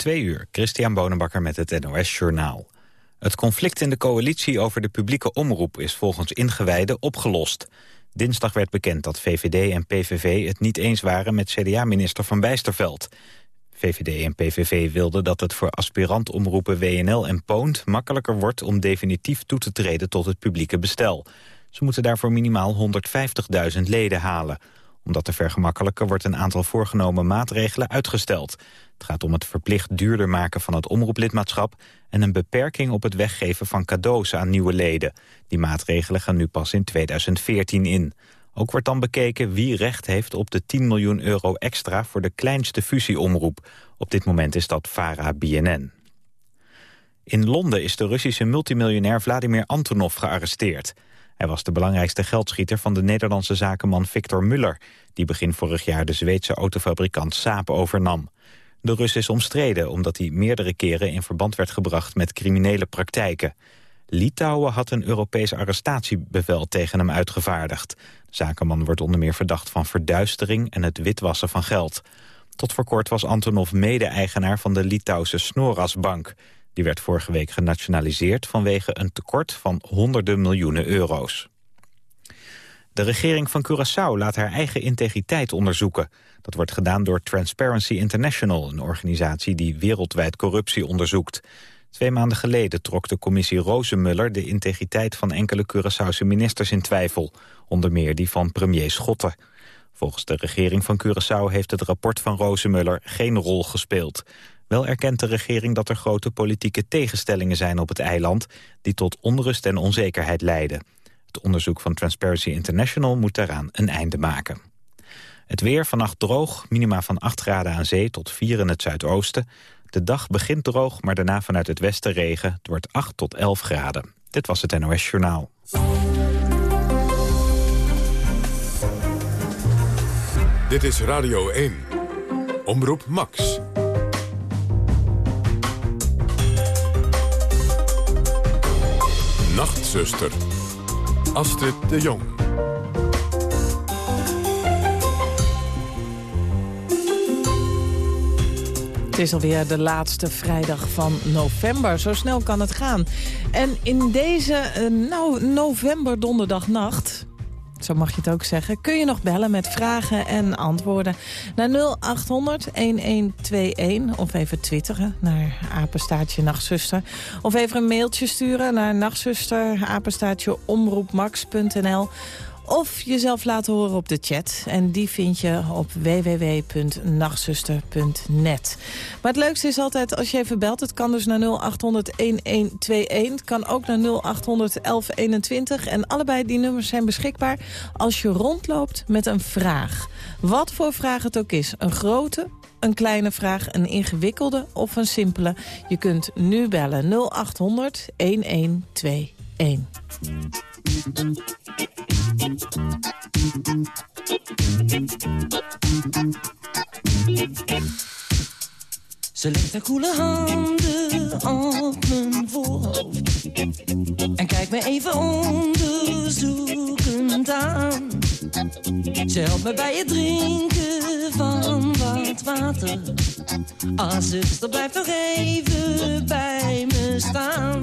Twee uur, Christian Bonenbakker met het NOS Journaal. Het conflict in de coalitie over de publieke omroep is volgens ingewijden opgelost. Dinsdag werd bekend dat VVD en PVV het niet eens waren met CDA-minister Van Bijsterveld. VVD en PVV wilden dat het voor aspirantomroepen WNL en Poont makkelijker wordt om definitief toe te treden tot het publieke bestel. Ze moeten daarvoor minimaal 150.000 leden halen. Om dat te vergemakkelijken wordt een aantal voorgenomen maatregelen uitgesteld. Het gaat om het verplicht duurder maken van het omroeplidmaatschap... en een beperking op het weggeven van cadeaus aan nieuwe leden. Die maatregelen gaan nu pas in 2014 in. Ook wordt dan bekeken wie recht heeft op de 10 miljoen euro extra... voor de kleinste fusieomroep. Op dit moment is dat VARA-BNN. In Londen is de Russische multimiljonair Vladimir Antonov gearresteerd. Hij was de belangrijkste geldschieter van de Nederlandse zakenman Victor Muller... die begin vorig jaar de Zweedse autofabrikant Saab overnam. De Rus is omstreden omdat hij meerdere keren in verband werd gebracht met criminele praktijken. Litouwen had een Europees arrestatiebevel tegen hem uitgevaardigd. De zakenman wordt onder meer verdacht van verduistering en het witwassen van geld. Tot voor kort was Antonov mede-eigenaar van de Litouwse Snoras-bank. Die werd vorige week genationaliseerd vanwege een tekort van honderden miljoenen euro's. De regering van Curaçao laat haar eigen integriteit onderzoeken. Dat wordt gedaan door Transparency International, een organisatie die wereldwijd corruptie onderzoekt. Twee maanden geleden trok de commissie Rozenmuller de integriteit van enkele Curaçaose ministers in twijfel, onder meer die van premier Schotten. Volgens de regering van Curaçao heeft het rapport van Rozenmuller geen rol gespeeld. Wel erkent de regering dat er grote politieke tegenstellingen zijn op het eiland... die tot onrust en onzekerheid leiden. Het onderzoek van Transparency International moet daaraan een einde maken. Het weer vannacht droog, minima van 8 graden aan zee tot 4 in het zuidoosten. De dag begint droog, maar daarna vanuit het westen regen. Het wordt 8 tot 11 graden. Dit was het NOS Journaal. Dit is Radio 1. Omroep Max. Nachtzuster. Astrid de Jong. Het is alweer de laatste vrijdag van november. Zo snel kan het gaan. En in deze uh, nou, november donderdagnacht zo mag je het ook zeggen, kun je nog bellen met vragen en antwoorden naar 0800-1121. Of even twitteren naar apenstaartje nachtzuster. Of even een mailtje sturen naar nachtzuster, omroepmax.nl of jezelf laten horen op de chat. En die vind je op www.nachtzuster.net. Maar het leukste is altijd als je even belt. Het kan dus naar 0800-1121. Het kan ook naar 0800-1121. En allebei die nummers zijn beschikbaar als je rondloopt met een vraag. Wat voor vraag het ook is. Een grote, een kleine vraag, een ingewikkelde of een simpele. Je kunt nu bellen 0800 1121. Ze legt haar koele handen op mijn voorhoofd En kijkt me even onderzoekend aan. Ze helpt me bij het drinken van wat water. Ah, zuster, blijf nog even bij me staan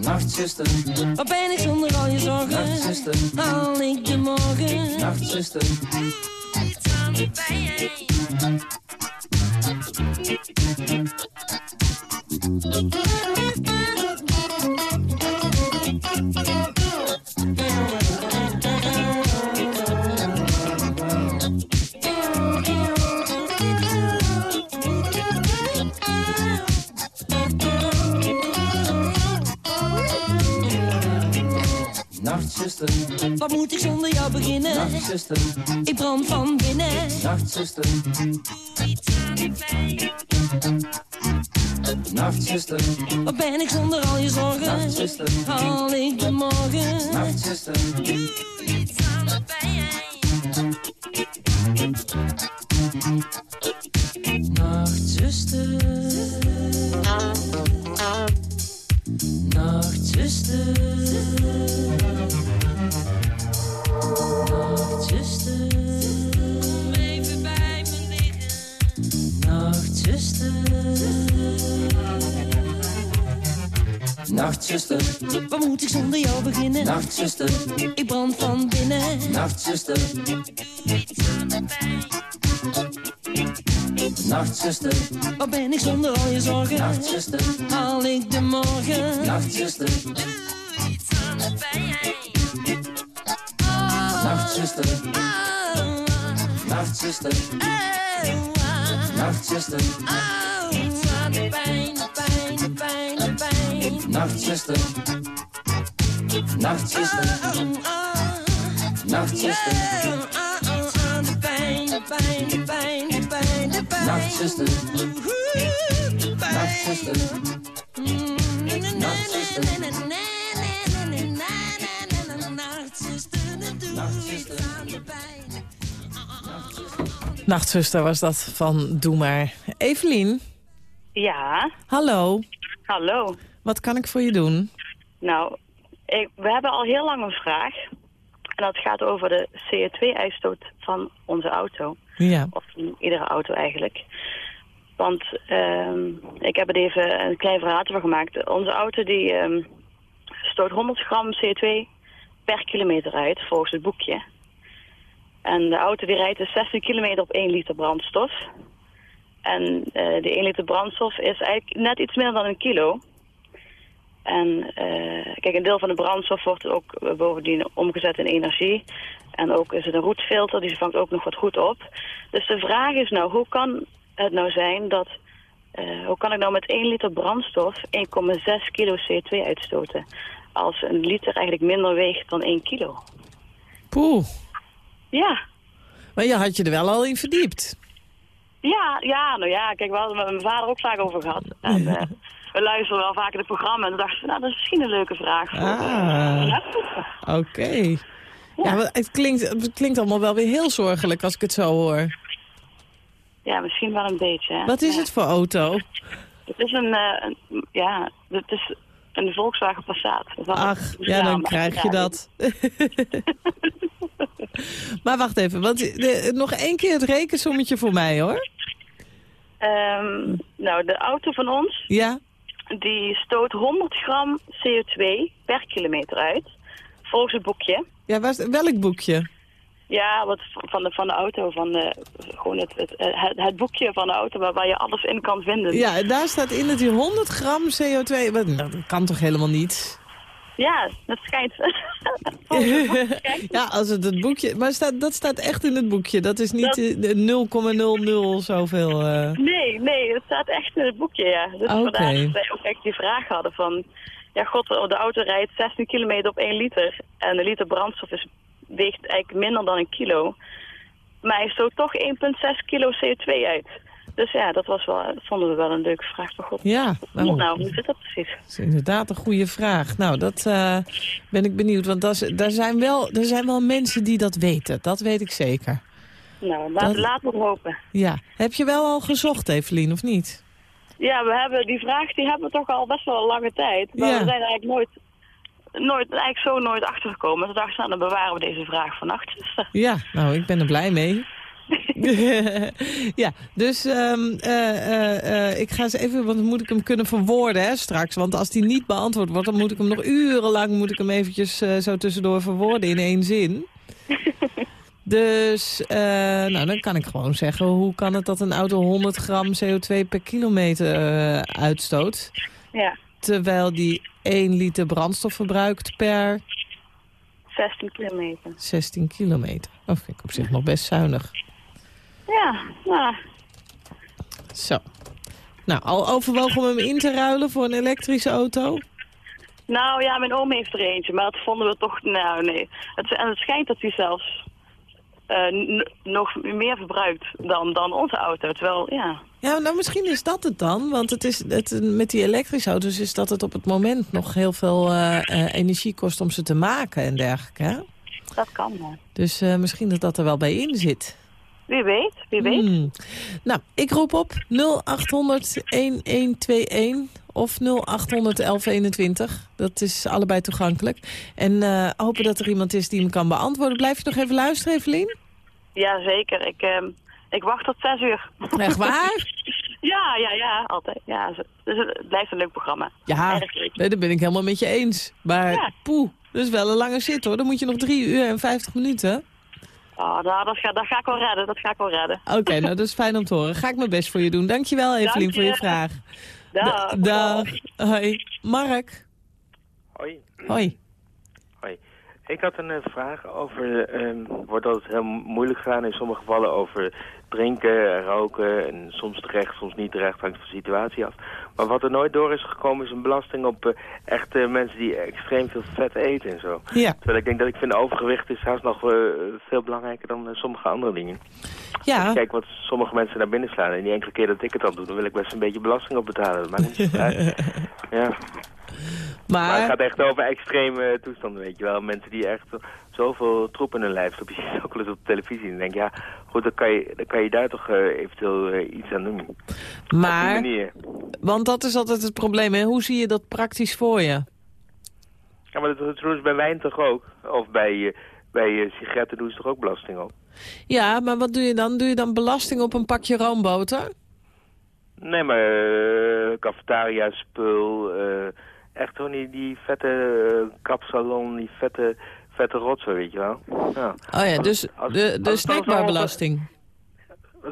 Nachtzuster, wat ben ik zonder al je zorgen? Nachtzuster, haal ik de morgen? Nachtzuster, iets aan de pijn. Nachtzuster, wat moet ik zonder jou beginnen? Nachtzuster, ik brand van binnen. Nachtzuster, doe iets aan de pijn. Nachtzuster, wat ben ik zonder al je zorgen? Nachtzuster, haal ik de morgen? Nachtzuster, doe iets aan de pijn. Nachtzuster, nachtzuster, nachtzuster, waar moet ik zonder jou beginnen? Nachtzuster, ik brand van binnen. Nachtzuster, pijn. Nachtzuster, waar ben ik zonder al je zorgen? Nachtzuster, haal ik de morgen? Nachtzuster, doe iets aan de pijn. Nachtzuster, Nachtzuster, Nachtzuster, oh, iets de pijn, Nachtzuster, Nachtzuster, oh, oh, Nachtzuster. Nachtzuster, Nachtzuster, Nachtzuster was dat van Doe Maar. Evelien, Ja, hallo. hallo. Wat kan ik voor je doen? Nou, ik, we hebben al heel lang een vraag. En dat gaat over de CO2-uitstoot van onze auto. Ja. Of van iedere auto eigenlijk. Want ehm, ik heb er even een klein verhaal van gemaakt. Onze auto die ehm, stoot 100 gram CO2 per kilometer uit, volgens het boekje. En de auto die rijdt dus 16 kilometer op 1 liter brandstof. En eh die 1 liter brandstof is eigenlijk net iets minder dan een kilo. En eh, kijk, een deel van de brandstof wordt ook eh, bovendien omgezet in energie. En ook is het een roetfilter, die vangt ook nog wat goed op. Dus de vraag is nou, hoe kan het nou zijn dat... eh, hoe kan ik nou met 1 liter brandstof 1,6 kilo CO2 uitstoten? Als een liter eigenlijk minder weegt dan 1 kilo. Poeh. Ja, Maar je had je er wel al in verdiept. Ja, ja, nou ja, kijk, we hadden het met mijn vader ook vaak over gehad. En we luisteren wel vaker het programma en toen dachten we, nou, dat is misschien een leuke vraag voor Ah. eh. Oké. Ja, het klinkt, het klinkt allemaal wel weer heel zorgelijk als ik het zo hoor. Ja, misschien wel een beetje. Hè? Wat is Ja. het voor auto? Het is een, eh, een- ja, het is een Volkswagen Passat. Ach, ja, dan krijg je dat. maar wacht even, want de- nog één keer het rekensommetje voor mij, hoor. ehm, nou, de auto van ons, Ja? Die stoot 100 gram CO2 per kilometer uit. Volgens het boekje. Ja, waar welk boekje? Ja, wat van de, van de auto, van de, gewoon het, het, het, het boekje van de auto waar, waar je alles in kan vinden. Ja, daar staat in dat hij 100 gram CO2... Wat, nou, dat kan toch helemaal niet? Ja, dat schijnt. ja, als het het boekje... Maar staat, dat staat echt in het boekje. Dat is niet Dat- eh, de 0,00 zoveel... eh. Nee, nee, het staat echt in het boekje, ja. Dus Oké. vandaar dat wij ook echt die vraag hadden van... Ja, god, de auto rijdt 16 kilometer op 1 liter. En een liter brandstof is, weegt eigenlijk minder dan een kilo. Maar hij stoot toch 1,6 kilo CO2 uit. Dus ja, dat was wel, dat vonden we wel een leuke vraag. van god, Ja, nou, nou, hoe zit dat precies? dat is inderdaad een goede vraag. Nou, dat eh, ben ik benieuwd. Want dat is- daar zijn, wel, er zijn wel mensen die dat weten. Dat weet ik zeker. Nou, laten, Dat- we het hopen. Ja. Heb je wel al gezocht, Evelien, of niet? Ja, we hebben die vraag die hebben we toch al best wel een lange tijd. Maar Ja. we zijn eigenlijk nooit, nooit, eigenlijk zo nooit achtergekomen. Toen dachten we, nou, dan bewaren we deze vraag vannacht. Ja, nou, ik ben er blij mee. ja, dus ehm, eh, eh, eh, ik ga eens even, want dan moet ik hem kunnen verwoorden hè, straks. Want als die niet beantwoord wordt, dan moet ik hem nog urenlang moet ik hem eventjes zo tussendoor verwoorden in één zin. Dus, nou, dan kan ik gewoon zeggen, hoe kan het dat een auto 100 gram CO2 per kilometer uitstoot? Ja, Terwijl die 1 liter brandstof verbruikt per 16 kilometer. 16 kilometer. Dat vind ik op zich nog best zuinig. Ja, nou, Zo. Nou, al overwogen om hem in te ruilen voor een elektrische auto? Nou ja, mijn oom heeft er eentje, maar dat vonden we toch, nou nee. Het, en het schijnt dat hij zelfs eh, nog meer verbruikt dan, dan onze auto. Terwijl, ja, Ja, nou misschien is dat het dan. Want het is, het, met die elektrische auto's is dat het op het moment nog heel veel eh, eh, energie kost om ze te maken en dergelijke. Hè? dat kan wel. Dus misschien dat dat er wel bij in zit. Wie weet, wie weet. Hmm. Nou, ik roep op 0800 1121 of 0800 1121. Dat is allebei toegankelijk. En eh, hopen dat er iemand is die me kan beantwoorden. Blijf je nog even luisteren, Evelien? Ja, zeker. Ik, ehm, ik wacht tot zes uur. Echt waar? ja, ja, ja, altijd. Ja, dus het blijft een leuk programma. Ja, nee, dat ben ik helemaal met je eens. Maar Ja. poeh, dat is wel een lange zit hoor. Dan moet je nog drie uur en 50 minuten. Oh, nou, dat, ga, dat ga ik wel redden, dat ga ik wel redden. Oké, nou dat is fijn om te horen. Ga ik mijn best voor je doen. Dankjewel Evelien Dank voor je vraag. Dag. Dag. Hoi. Mark. Hoi. Hoi. Ik had een eh, vraag over, ehm wordt altijd heel moeilijk gedaan in sommige gevallen over drinken en roken en soms terecht, soms niet terecht, hangt van de situatie af. Maar wat er nooit door is gekomen is een belasting op eh, echt eh, mensen die extreem veel vet eten en zo. Ja. Terwijl ik denk dat ik vind overgewicht is haast nog eh, veel belangrijker dan sommige andere dingen. Ja. Kijk wat sommige mensen naar binnen slaan en die enkele keer dat ik het dan doe, dan wil ik best een beetje belasting op betalen. Dat maakt niet uit. Ja. Maar het gaat echt over extreme toestanden, weet je wel. Mensen die echt zoveel troep in hun lijf stoppen. Je ziet ook wel eens op televisie. En denk ja, goed, dan kan je, dan kan je daar toch eh, eventueel eh, iets aan doen. Op die maar, manier. want dat is altijd het probleem. Hè? Hoe zie je dat praktisch voor je? Ja, maar dat, doen ze bij wijn toch ook? Of bij, eh, bij eh, sigaretten doen ze toch ook belasting op? Ja, maar wat doe je dan? Doe je dan belasting op een pakje roomboter? Nee, maar eh cafetaria spul, eh, echt gewoon die, die vette eh, kapsalon, die vette, vette rotzooi, weet je wel. Ja. Oh ja, dus Als- de, de snackbarbelasting.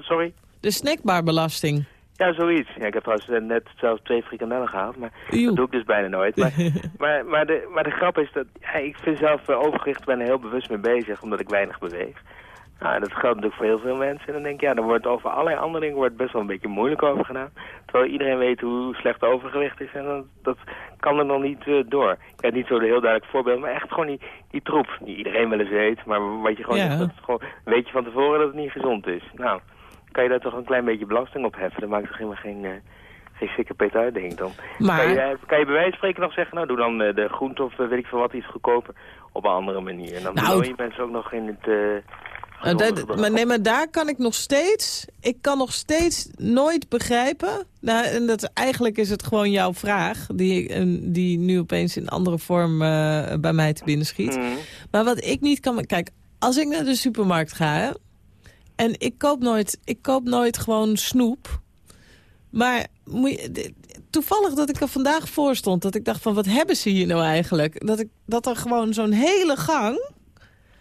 Sorry? De snackbarbelasting. Ja, zoiets. Ja, ik heb trouwens eh, net zelfs twee frikandellen gehaald, maar dat doe ik dus bijna nooit. Maar, maar, maar, de, maar de grap is dat ja, ik vind zelf uh, overgewicht ben er heel bewust mee bezig, omdat ik weinig beweeg. Nou, dat geldt natuurlijk voor heel veel mensen. En dan denk ik, ja, dan wordt over allerlei andere dingen wordt best wel een beetje moeilijk over gedaan. Terwijl iedereen weet hoe slecht overgewicht is en dat, dat kan er dan niet uh, door. Ik heb niet zo een heel duidelijk voorbeeld, maar echt gewoon die, die troep die iedereen wel eens weet. Maar wat je gewoon, Ja. dat gewoon weet je van tevoren dat het niet gezond is. Nou, kan je daar toch een klein beetje belasting op heffen. Dat maakt toch helemaal geen, uh, geen sikke pet uit, denk ik dan. Maar- Kan, je, eh, kan je bij wijze van spreken nog zeggen, nou doe dan uh, de groente of weet ik veel wat iets goedkoper op een andere manier. En dan Nou, je mensen ook nog in het... Uh, Uh, maar nee, maar daar kan ik nog steeds... Ik kan nog steeds nooit begrijpen... Nou, en dat, eigenlijk is het gewoon jouw vraag... die, die nu opeens in andere vorm uh, bij mij te binnen schiet. Mm. Maar wat ik niet kan... Kijk, als ik naar de supermarkt ga... Hè, en ik koop, nooit, ik koop nooit gewoon snoep... Maar moet je, toevallig dat ik er vandaag voor stond... dat ik dacht van, wat hebben ze hier nou eigenlijk? Dat, ik, dat er gewoon zo'n hele gang...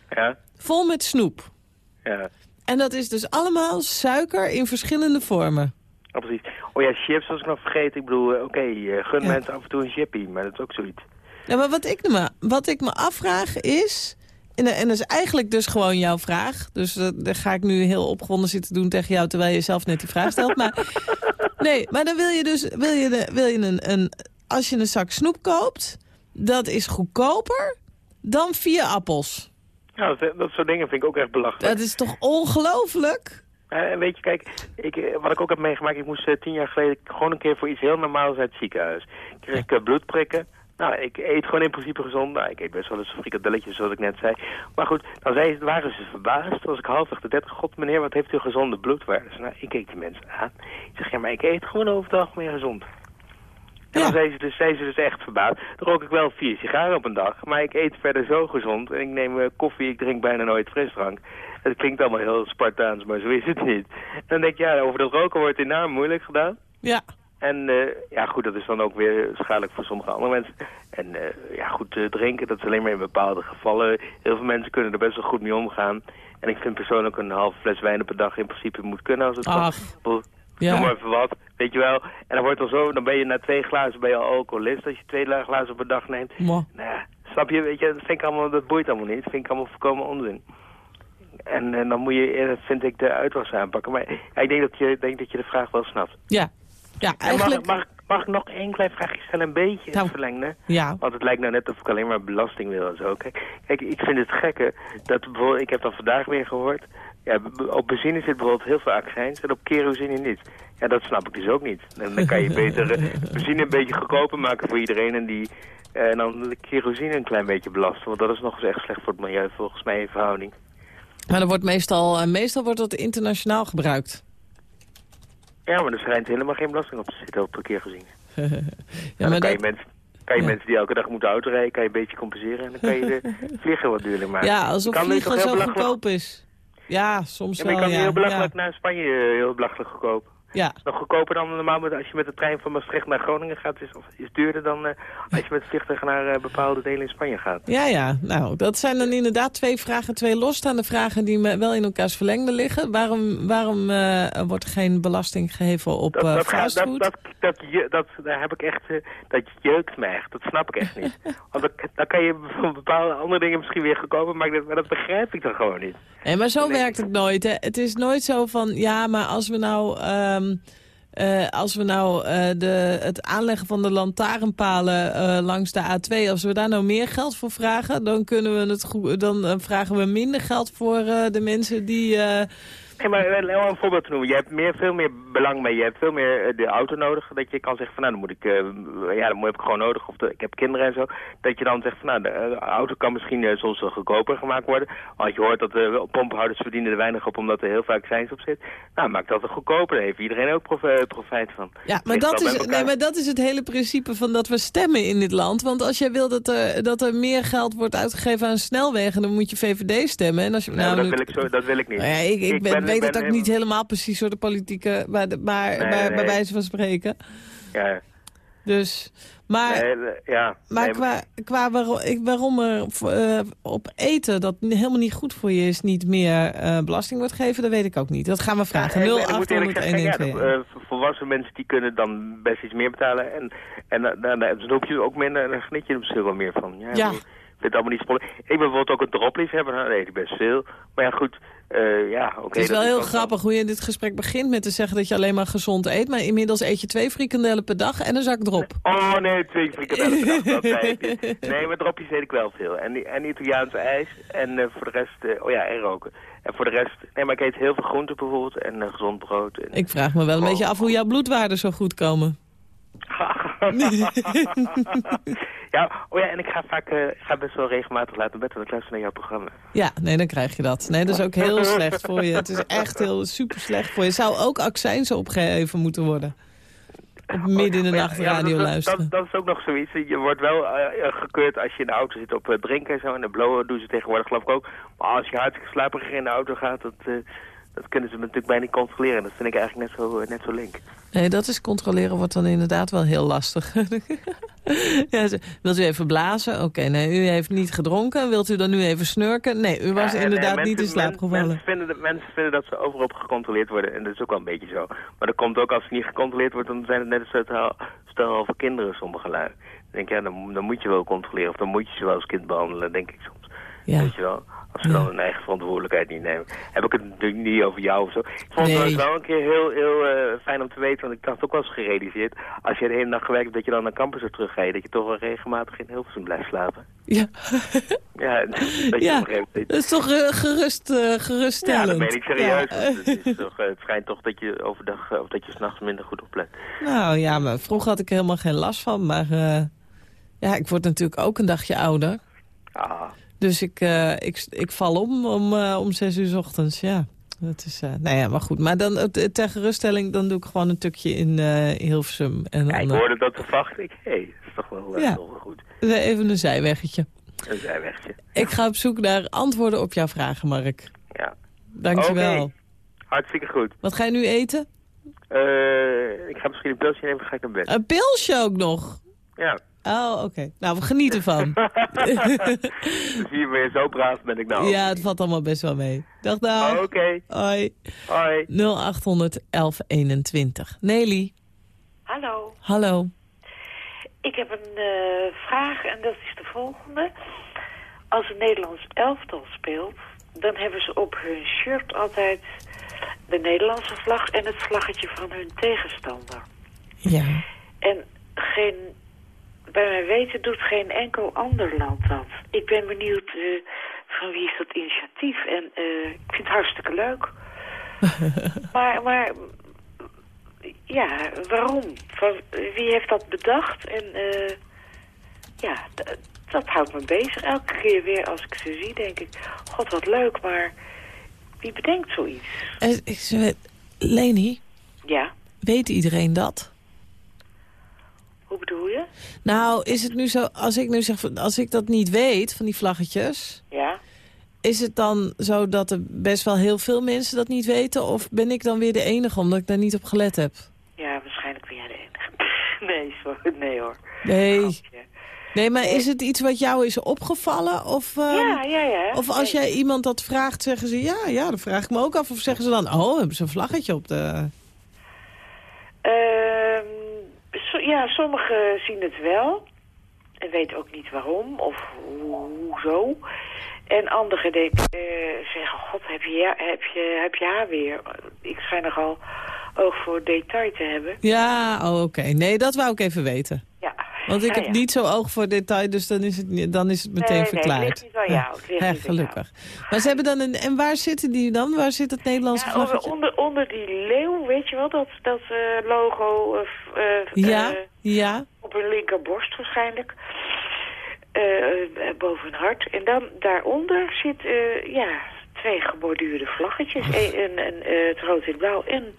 Ja? vol met snoep... Ja. En dat is dus allemaal suiker in verschillende vormen. Oh, precies. Oh ja, chips was ik nog vergeten. Ik bedoel, oké, okay, uh, gun ja. mensen af en toe een chippy, maar dat is ook zoiets. Ja, maar wat ik me, wat ik me afvraag is... En, en dat is eigenlijk dus gewoon jouw vraag. Dus daar ga ik nu heel opgewonden zitten doen tegen jou... terwijl je zelf net die vraag stelt. Maar, nee, maar dan wil je dus wil je de, wil je een, een... Als je een zak snoep koopt, dat is goedkoper dan vier appels. Ja, dat, dat soort dingen vind ik ook echt belachelijk. Dat is toch ongelooflijk? En uh, weet je, kijk, ik, wat ik ook heb meegemaakt, ik moest uh, tien jaar geleden gewoon een keer voor iets heel normaals uit het ziekenhuis. Ik kreeg ik uh, bloedprikken. Nou, ik eet gewoon in principe gezond. Nou, ik eet best wel eens frikadelletjes, zoals ik net zei. Maar goed, dan zei, waren ze verbaasd. Toen was ik halfweg de 30. God, meneer, wat heeft u gezonde bloedwaardes? Nou, ik keek die mensen aan. Ik zeg, ja, maar ik eet gewoon over het algemeen gezond. En dan zei, ze dus, zei ze dus echt verbaasd. Dan rook ik wel vier sigaren op een dag. Maar ik eet verder zo gezond. En ik neem uh, koffie, ik drink bijna nooit frisdrank. Het klinkt allemaal heel Spartaans, maar zo is het niet. En dan denk ik, ja, over dat roken wordt enorm moeilijk gedaan. Ja. En uh, ja, goed, dat is dan ook weer schadelijk voor sommige andere mensen. En uh, ja, goed, uh, drinken, dat is alleen maar in bepaalde gevallen. Heel veel mensen kunnen er best wel goed mee omgaan. En ik vind persoonlijk een halve fles wijn per dag in principe moet kunnen als het Ach. kan. Ja. Noem maar even wat, weet je wel. En dan wordt al zo, dan ben je na twee glazen ben je al alcoholist als je twee glazen per dag neemt. Nou snap je, weet je, dat vind ik allemaal, dat boeit allemaal niet. Dat vind ik allemaal voorkomen onzin. En, en dan moet je, vind ik, de uitwas aanpakken. Maar ik denk dat, je, denk dat je de vraag wel snapt. Ja, ja eigenlijk... Mag, mag, Mag ik nog één klein vraagje stellen, een beetje Nou. het verlengde? Ja. Want het lijkt nou net of ik alleen maar belasting wil en zo. Kijk, kijk ik vind het gekke dat bijvoorbeeld, ik heb dat vandaag weer gehoord. Ja, op benzine zit bijvoorbeeld heel veel accijns en op kerosine niet. Ja, dat snap ik dus ook niet. En dan kan je beter eh, benzine een beetje goedkoper maken voor iedereen en die... eh, en dan de kerosine een klein beetje belasten, want dat is nog eens echt slecht voor het milieu, volgens mij in verhouding. Maar er wordt meestal, eh, meestal wordt dat internationaal gebruikt. Ja, maar er schijnt helemaal geen belasting op te zitten op kerosine. ja, maar dan kan je, mensen, kan je Ja. mensen die elke dag moeten autorijden, kan je een beetje compenseren en dan kan je de vliegen wat duurder maken. ja, alsof Kan nu vliegen zo goedkoop is. Ja, soms Ja, maar je wel, kan ja. heel belachelijk ja. naar Spanje, eh, heel belachelijk goedkoop. Ja. Nog goedkoper dan normaal met, als je met de trein van Maastricht naar Groningen gaat. Is, of is duurder dan eh, als je met vliegtuig naar eh, bepaalde delen in Spanje gaat. Ja, ja. Nou, dat zijn dan inderdaad twee vragen, twee losstaande vragen die me wel in elkaars verlengde liggen. Waarom, waarom eh, wordt er geen belasting geheven op Dat, dat, fastfood? dat, dat, dat, je- dat, daar heb ik echt, dat jeukt me echt. Dat snap ik echt niet. Want dan, dan kan je van bepaalde andere dingen misschien weer goedkoper maken. Maar dat begrijp ik dan gewoon niet. Nee, maar zo Nee. werkt het nooit. Hè. Het is nooit zo van, ja, maar als we nou... ehm, eh, als we nou eh, de, het aanleggen van de lantaarnpalen eh, langs de A2... als we daar nou meer geld voor vragen... dan, kunnen we het dan vragen we minder geld voor de mensen die... eh, Nee, maar eh, om een voorbeeld te noemen. Je hebt meer, veel meer belang mee. Je hebt veel meer eh, de auto nodig. Dat je kan zeggen van nou, dan moet ik, eh, ja, dan heb ik gewoon nodig. Of de, ik heb kinderen en zo. Dat je dan zegt van nou, de, eh, auto kan misschien eh, soms wel goedkoper gemaakt worden. Als je hoort dat de pomphouders verdienen er weinig op omdat er heel vaak zijns op zit. Nou, maakt dat goedkoper. Daar heeft iedereen ook prof- eh, profijt van. Ja, maar dat, is, nee, maar dat is het hele principe van dat we stemmen in dit land. Want als jij wil dat er, dat er meer geld wordt uitgegeven aan snelwegen... dan moet je VVD stemmen. En als je, maar nou, dat, nu- wil ik zo, dat wil ik niet. Nou ja, ik, ik, Ik ben, ben- weet het ook helemaal- niet helemaal precies door de politieke... maar, de- maar, Nee, maar bij nee. wijze van spreken. Ja, Dus, maar... nee, eh, ja. Maar Nee, qua, qua waarom, ik, waarom er eh, op eten dat helemaal niet goed voor je is... niet meer eh, belasting wordt gegeven, dat weet ik ook niet. Dat gaan we vragen. Ja, ik- moet eerlijk 0800 zeggen, ja, 1121. volwassen mensen die kunnen dan best iets meer betalen. En, en dan, dan, je ook minder, dan geniet je er misschien wel meer van. Ja, Ja. Ik vind het allemaal niet spannend. Ik ben bijvoorbeeld ook een dropliefhebber, nou, eet ik best veel. Maar ja, goed, eh, ja. Het is wel heel grappig hoe je dit gesprek begint met te zeggen dat je alleen maar gezond eet. Maar inmiddels eet je twee frikandellen per dag en een zak drop. Oh nee, twee frikandellen per dag, dat. Nee, maar dropjes eet ik wel veel. En, en Italiaanse ijs. En eh, voor de rest, eh, oh ja, en roken. En voor de rest, nee, maar ik eet heel veel groenten bijvoorbeeld. En gezond brood. En, Ik vraag me wel een Oh. beetje af hoe jouw bloedwaarden zo goed komen. ja, oh ja, en ik ga vaak, eh, ga best wel regelmatig laten bed, want ik luister naar jouw programma. Ja, nee, dan krijg je dat. Nee, dat is ook heel slecht voor je. Het is echt heel super slecht voor je. Zou ook accijnsen opgeheven moeten worden. Op midden in de ja, nacht ja, radio dat, luisteren. Dat, dat is ook nog zoiets. Je wordt wel eh, gekeurd als je in de auto zit op eh, drinken en zo. En de blowen doen ze tegenwoordig geloof ik ook. Maar als je hartstikke slaperig in de auto gaat, dat, eh, dat kunnen ze natuurlijk bijna niet controleren. Dat vind ik eigenlijk net zo, net zo link. Nee, dat is controleren wordt dan inderdaad wel heel lastig. ja, wilt u even blazen? Oké, nee, u heeft niet gedronken. Wilt u dan nu even snurken? Nee, u was Ja, inderdaad mensen- niet in slaap gevallen. Mensen vinden, dat, mensen vinden dat ze overal gecontroleerd worden. En dat is ook wel een beetje zo. Maar dat komt ook als ze niet gecontroleerd wordt, dan zijn het net een stel, stel halve kinderen, sommige lui. Dan denk ik, ja, dan, dan moet je wel controleren. Of dan moet je ze wel als kind behandelen, denk ik soms. Ja. Weet je wel? Als ze Ja. dan hun eigen verantwoordelijkheid niet nemen. Heb ik het natuurlijk niet over jou of zo. Ik vond Nee. het wel een keer heel, heel eh, fijn om te weten, want ik dacht ook wel eens gerealiseerd. Als je de hele nacht gewerkt hebt, dat je dan naar campus zou terugrijden. Dat je toch wel regelmatig in Hilversum blijft slapen. Ja. Ja, dat Ja, is toch eh, gerust, eh, geruststellend. ja, dat meen ik serieus. Ja. Het, is toch, het schijnt toch dat je overdag of dat je s'nachts minder goed oplet. Nou ja, maar vroeger had ik er helemaal geen last van. Maar ja, ik word natuurlijk ook een dagje ouder. Ah, Dus ik, eh, ik, ik val om om, eh, om zes uur 's ochtends, ja. Dat is, eh, nou ja, maar goed. Maar dan, ter geruststelling, dan doe ik gewoon een tukje in Hilversum. En ja, ik hoorde dat te wachten. Ik, hé, hey, dat is toch wel, Ja. toch goed. even een zijweggetje. Een zijwegje. Ik ga op zoek naar antwoorden op jouw vragen, Mark. Ja. Dankjewel. Oké. Hartstikke goed. Wat ga je nu eten? Ik ga misschien een pilsje nemen, ga ik naar bed. Een pilsje ook nog? Ja. Oh, oké. Nou, we genieten van. dus ben je zo braaf ben ik nou. ja, het valt allemaal best wel mee. Dag, dag. Oké, Hoi. hoi. 0800 1121. Nelly, Hallo, hallo. ik heb een eh, vraag en dat is de volgende. Als een Nederlands elftal speelt, dan hebben ze op hun shirt altijd de Nederlandse vlag en het vlaggetje van hun tegenstander. Ja. En geen, bij mijn weten doet geen enkel ander land dat. Ik ben benieuwd eh, van wie is dat initiatief. En eh, ik vind het hartstikke leuk. maar, maar ja, waarom? Van, wie heeft dat bedacht? En eh, ja, dat houdt me bezig. Elke keer weer als ik ze zie, denk ik... God, wat leuk, maar wie bedenkt zoiets? Ik Leni, Ja, weet iedereen dat? Nou, is het nu zo, als ik nu zeg, van- als ik dat niet weet, van die vlaggetjes... Ja, Is het dan zo dat er best wel heel veel mensen dat niet weten? Of ben ik dan weer de enige omdat ik daar niet op gelet heb? ja waarschijnlijk ben jij de enige. nee, sorry, nee hoor. Nee. Nee, maar is het iets wat jou is opgevallen? Of, ehm, Ja, ja, ja. of als jij iemand dat vraagt, zeggen ze... Ja, ja, dan vraag ik me ook af. Of zeggen ze dan... Oh, hebben ze een vlaggetje op de... So- ja, sommigen zien het wel. En weten ook niet waarom of ho- hoezo. En anderen denken, eh, zeggen, god, heb je, heb, je, heb je haar weer? Ik schijn nogal oog voor detail te hebben. Ja, oh, oké. Nee, dat wou ik even weten. Want ik Ja, heb ja. niet zo oog voor detail, dus dan is het, dan is het meteen Nee, nee, het verklaard. ligt niet aan jou, het ligt Ja, niet aan gelukkig. Maar ze hebben dan een... En waar zitten die dan? Waar zit het Nederlandse Ja, onder, vlaggetje? onder, onder die leeuw, weet je wel, dat, dat eh, logo eh, Ja, eh, ja. op hun linkerborst waarschijnlijk. Boven hun hart. En dan daaronder zit ja, twee geborduurde vlaggetjes. Een, een, het rood en blauw en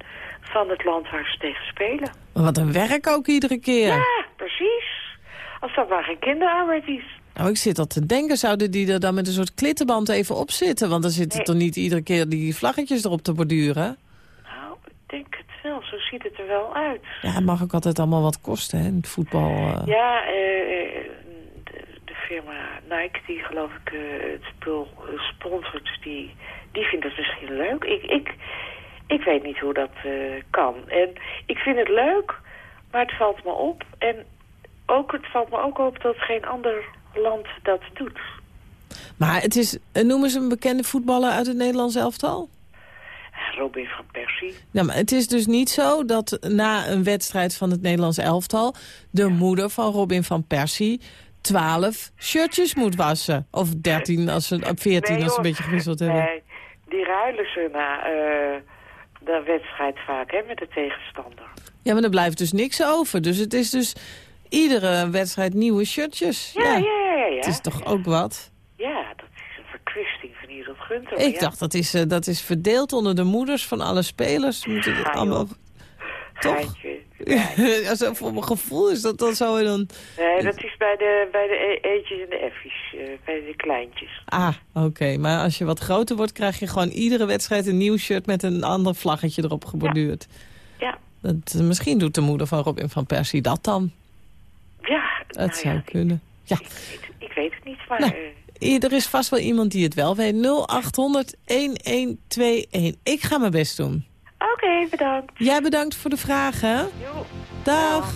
van het land waar ze tegen spelen. Wat een werk ook iedere keer. Ja, precies. Als dat maar geen kinderarbeid is. Nou, ik zit al te denken, zouden die er dan met een soort klittenband even op zitten? Want dan zitten Nee. toch niet iedere keer die vlaggetjes erop te borduren? Nou, ik denk het wel. Zo ziet het er wel uit. Ja, het mag ook altijd allemaal wat kosten, hè, in het voetbal. eh. Ja, eh, de, de firma Nike, die geloof ik eh, het spul sponsort, die, die vindt het misschien leuk. Ik, ik, ik weet niet hoe dat eh, kan. En ik vind het leuk, maar het valt me op. En ook, het valt me ook op dat geen ander land dat doet. Maar het is, eh, noemen ze een bekende voetballer uit het Nederlands elftal? Robin van Persie. Nou, maar het is dus niet zo dat na een wedstrijd van het Nederlands elftal... de moeder van Robin van Persie 12 shirtjes moet wassen. Of 13, als ze, of 14 als ze een beetje gewisseld hebben. Nee, die ruilen ze na eh, de wedstrijd vaak hè, met de tegenstander. Ja, maar er blijft dus niks over. Dus het is dus iedere wedstrijd nieuwe shirtjes. Ja, ja, ja. ja, Het is toch ook wat? Ja, dat is een verkwisting van hier tot Gunter. Ik ja. dacht, dat is, eh, dat is verdeeld onder de moeders van alle spelers. Moeten het Ja, joh. allemaal... Toch? Ja, zo voor mijn gevoel is dat dan zo dan... Nee, dat is bij de, bij de e- eetjes en de effies, eh, bij de kleintjes. Ah, oké. Maar als je wat groter wordt, krijg je gewoon iedere wedstrijd een nieuw shirt met een ander vlaggetje erop geborduurd. Ja, Dat, misschien doet de moeder van Robin van Persie dat dan. ja. Dat nou zou ja, kunnen. Ja, Ik, weet- ik weet het niet, maar... Nou. eh, er is vast wel iemand die het wel weet. 0800 1121. Ik ga mijn best doen. Oké, bedankt. Jij bedankt voor de vragen. Jo. Dag.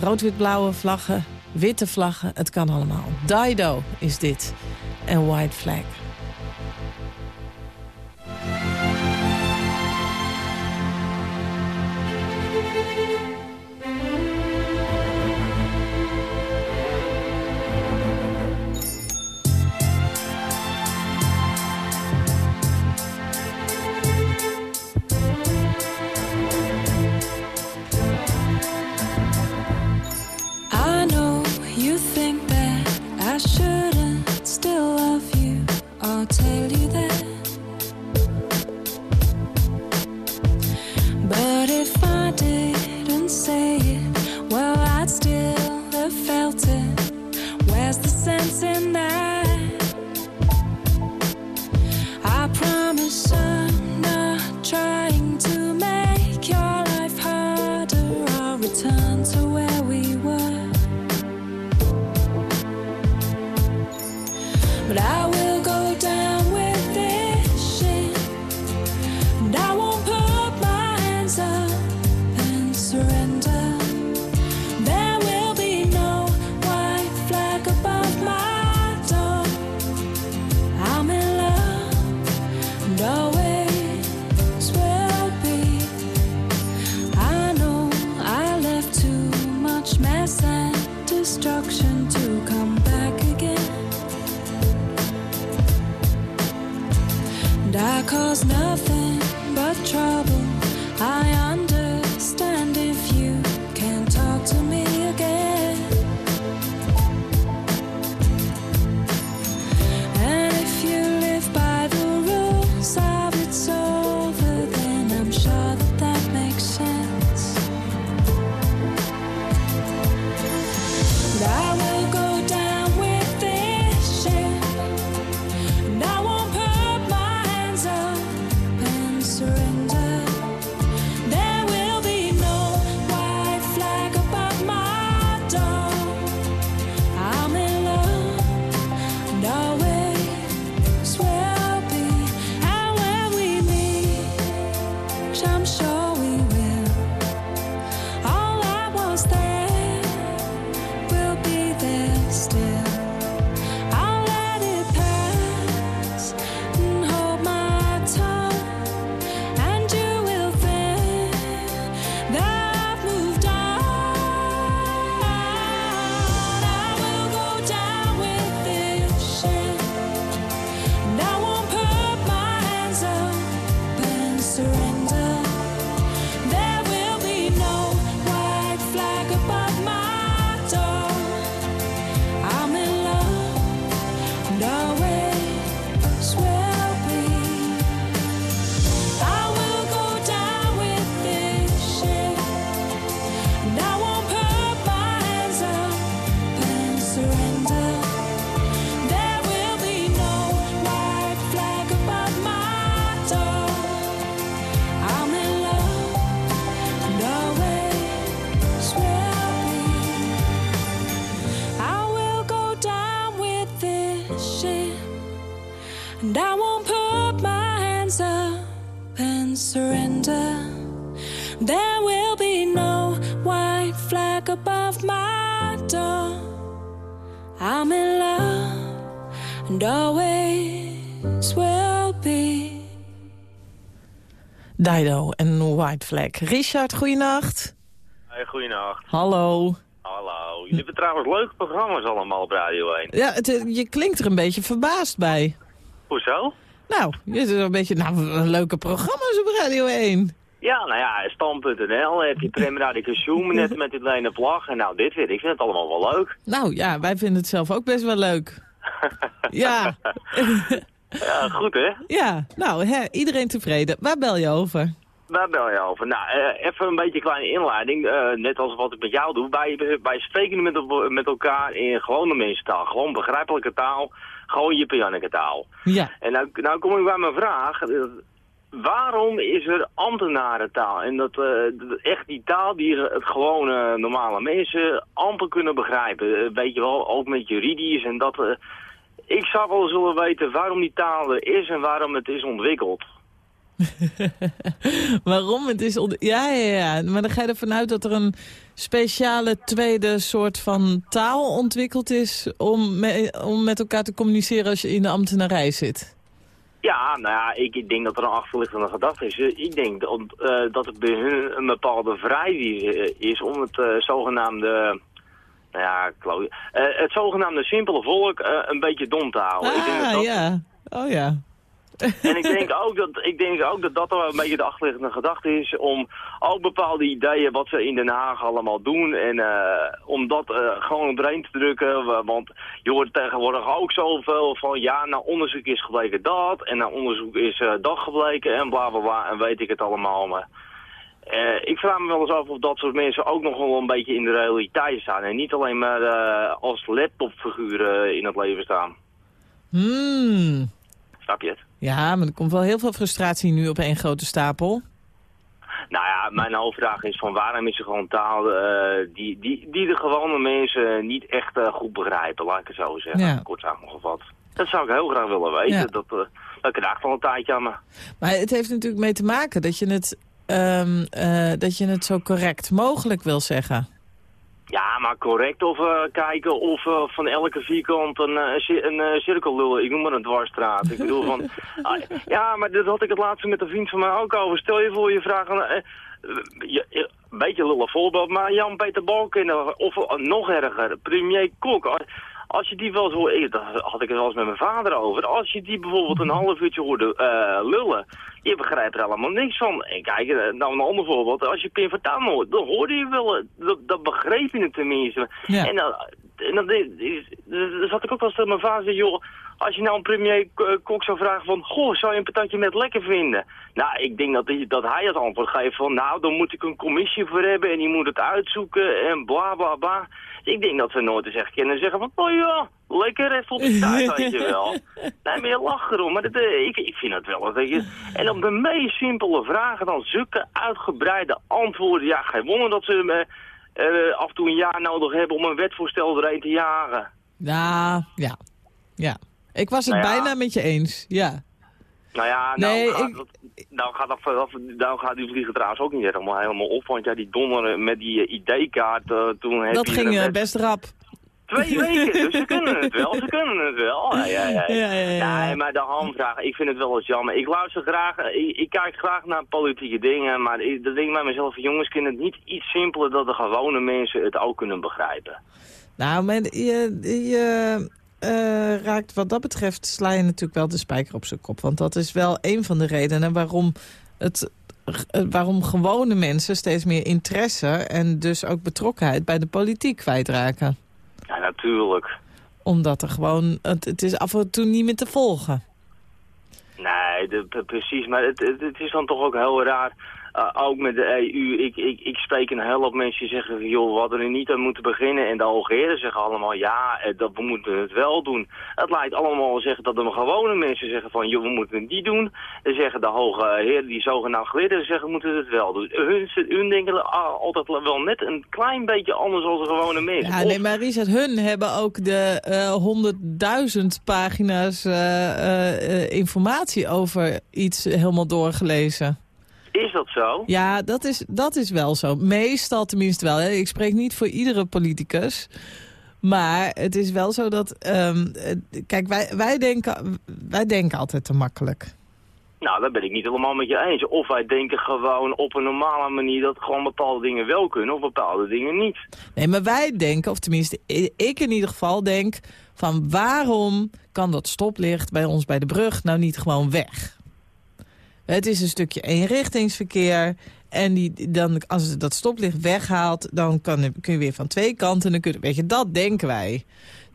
Rood-wit-blauwe vlaggen, witte vlaggen, het kan allemaal. Dido is dit. En White Flag. Dido en White Flag. Richard, goeienacht. Hey, goeienacht. Hallo. Hallo. Jullie hebben trouwens leuke programma's allemaal op Radio 1. Ja, het, eh, je klinkt er een beetje verbaasd bij. Hoezo? Nou, je is een beetje, nou, leuke programma's op Radio 1. Ja, nou ja, Stam.nl, heb je Prem Radio net met die Lene Plag. En nou, dit weer. Ik vind het allemaal wel leuk. Nou ja, wij vinden het zelf ook best wel leuk. ja. Ja, goed hè? ja, nou, hè, iedereen tevreden. Waar bel je over? Waar bel je over? Nou, eh, even een beetje een kleine inleiding. Eh, net als wat ik met jou doe. Wij, wij spreken met, met elkaar in gewone mensentaal. Gewoon begrijpelijke taal. Gewoon je taal. Ja. En nou, nou kom ik bij mijn vraag. Eh, Waarom is er ambtenarentaal? En dat, echt die taal die het gewone normale mensen amper kunnen begrijpen. Weet je wel, ook met juridisch en dat... ik zou wel zullen weten waarom die taal er is en waarom het is ontwikkeld. Waarom? Het is on- ja, ja, ja. Maar dan ga je ervan uit dat er een speciale tweede soort van taal ontwikkeld is... om, me- om met elkaar te communiceren als je in de ambtenarij zit. Ja, nou ja, ik, ik denk dat er een achterliggende gedachte is. Eh, Ik denk dat, eh, dat het bij hun een bepaalde vrijheid is om het eh, zogenaamde... Ja, ik geloof- eh, het zogenaamde simpele volk eh, een beetje dom te houden. ik denk dat Ah, dat, ja. Oh ja. En ik denk, ook dat, ik denk ook dat dat wel een beetje de achterliggende gedachte is om ook bepaalde ideeën wat ze in Den Haag allemaal doen en eh, om dat gewoon doorheen te drukken. wa- Want je hoort tegenwoordig ook zoveel van ja, nou onderzoek is gebleken dat en nou onderzoek is eh, dat gebleken en bla bla bla en weet ik het allemaal. Maar eh, ik vraag me wel eens af of dat soort mensen ook nog wel een beetje in de realiteit staan en niet alleen maar eh, als laptopfiguren in het leven staan. Hmm. Snap je het? Ja, maar er komt wel heel veel frustratie nu op één grote stapel. Nou ja, mijn hoofdvraag is van waarom is er gewoon taal eh, die, die, die de gewone mensen niet echt goed begrijpen, laat ik het zo zeggen, Ja. kort samengevat. Dat zou ik heel graag willen weten, Ja. dat, dat ik al een tijdje aan me. Maar het heeft natuurlijk mee te maken dat je het, ehm, eh, dat je het zo correct mogelijk wil zeggen. Ja, maar correct of eh, kijken of eh, van elke vierkant een, een cirkel lullen. Ik noem maar een dwarsstraat. Ik bedoel van... ah, ja, maar dat had ik het laatste met een vriend van mij ook over. Stel je voor je vraagt... je, een beetje een lullig voorbeeld, maar Jan-Peter Balkenende of nog erger, premier Kok. Als, je die wel eens hoort, ik- daar had ik het wel eens met mijn vader over, als je die bijvoorbeeld een half uurtje hoorde eh, lullen, je begrijpt er helemaal niks van. En kijk, eh, nou een ander voorbeeld, als je Pim Fortuyn hoort, dan hoorde je wel, eh, dat, dat begreep je het tenminste. Ja. En dan, en dan is- dan zat ik ook wel eens tegen mijn vader, zei, joh, als je nou een premier eh, Kok zou vragen van, goh, zou je een patatje met lekker vinden? Nou, ik denk dat hij, dat hij als antwoord geeft van, nou, dan moet ik een commissie voor hebben en die moet het uitzoeken en bla bla bla. Ik denk dat ze nooit eens echt kunnen zeggen van, oh ja, lekker even op de tijd, weet je wel. Nee, maar je lacht erom, maar dat, eh, ik, ik vind het wel. Weet je. En op de meest simpele vragen dan zulke uitgebreide antwoorden. Ja, geen wonder dat ze eh, eh, af en toe een jaar nodig hebben om een wetvoorstel doorheen te jagen. Nou, ja. Ja. Ik was het Nou ja. bijna met je eens, ja. Nou ja, nou, Nee, gaat, ik- dat, nou, gaat dat, dat- nou gaat die vliegen trouwens ook niet helemaal, helemaal op. Want ja, die donderen met die eh, ID-kaart, eh, toen heb Dat je ging eh, best rap. Twee weken, dus ze kunnen het wel, ze kunnen het wel. Ja, ja, ja. Nee, maar de hamvraag, ik vind het wel eens jammer. Ik luister graag, ik, ik kijk graag naar politieke dingen, maar ik, dan denk ik bij mezelf, jongens, kunnen het niet iets simpeler dat de gewone mensen het ook kunnen begrijpen? Nou, maar je, je eh, raakt wat dat betreft sla je natuurlijk wel de spijker op zijn kop. Want dat is wel een van de redenen waarom, het, eh, waarom gewone mensen steeds meer interesse... en dus ook betrokkenheid bij de politiek kwijtraken. Ja, natuurlijk. Omdat er gewoon, het, het is af en toe niet meer te volgen. Nee, de- precies. Maar het, het is dan toch ook heel raar. Eh, ook met de EU. Ik, ik, ik spreek een hele hoop mensen die zeggen... joh, we hadden er niet aan moeten beginnen. En de hoge heren zeggen allemaal... ja, eh, dat, we moeten het wel doen. Het lijkt allemaal zeggen dat de gewone mensen zeggen van... joh, we moeten het niet doen. Dan zeggen de hoge heren die zogenaamd geleden zeggen... we moeten het wel doen. Hun, hun denken altijd wel net een klein beetje anders dan de gewone mensen. Ja, nee, maar Richard, hun hebben ook de eh 100.000 pagina's informatie over iets helemaal doorgelezen. Is dat zo? Ja, dat is, dat is wel zo. Meestal tenminste wel. Hè. Ik spreek niet voor iedere politicus. Maar het is wel zo dat... ehm, eh, kijk, wij, wij, denken, wij denken altijd te makkelijk. Nou, dat ben ik niet helemaal met je eens. Of wij denken gewoon op een normale manier dat gewoon bepaalde dingen wel kunnen of bepaalde dingen niet. Nee, maar wij denken, of tenminste ik in ieder geval denk... van waarom kan dat stoplicht bij ons bij de brug nou niet gewoon weg? Het is een stukje eenrichtingsverkeer. En die, dan, als het dat stoplicht weghaalt, dan kan, kun je weer van twee kanten. Dan kun weet je, dat denken wij.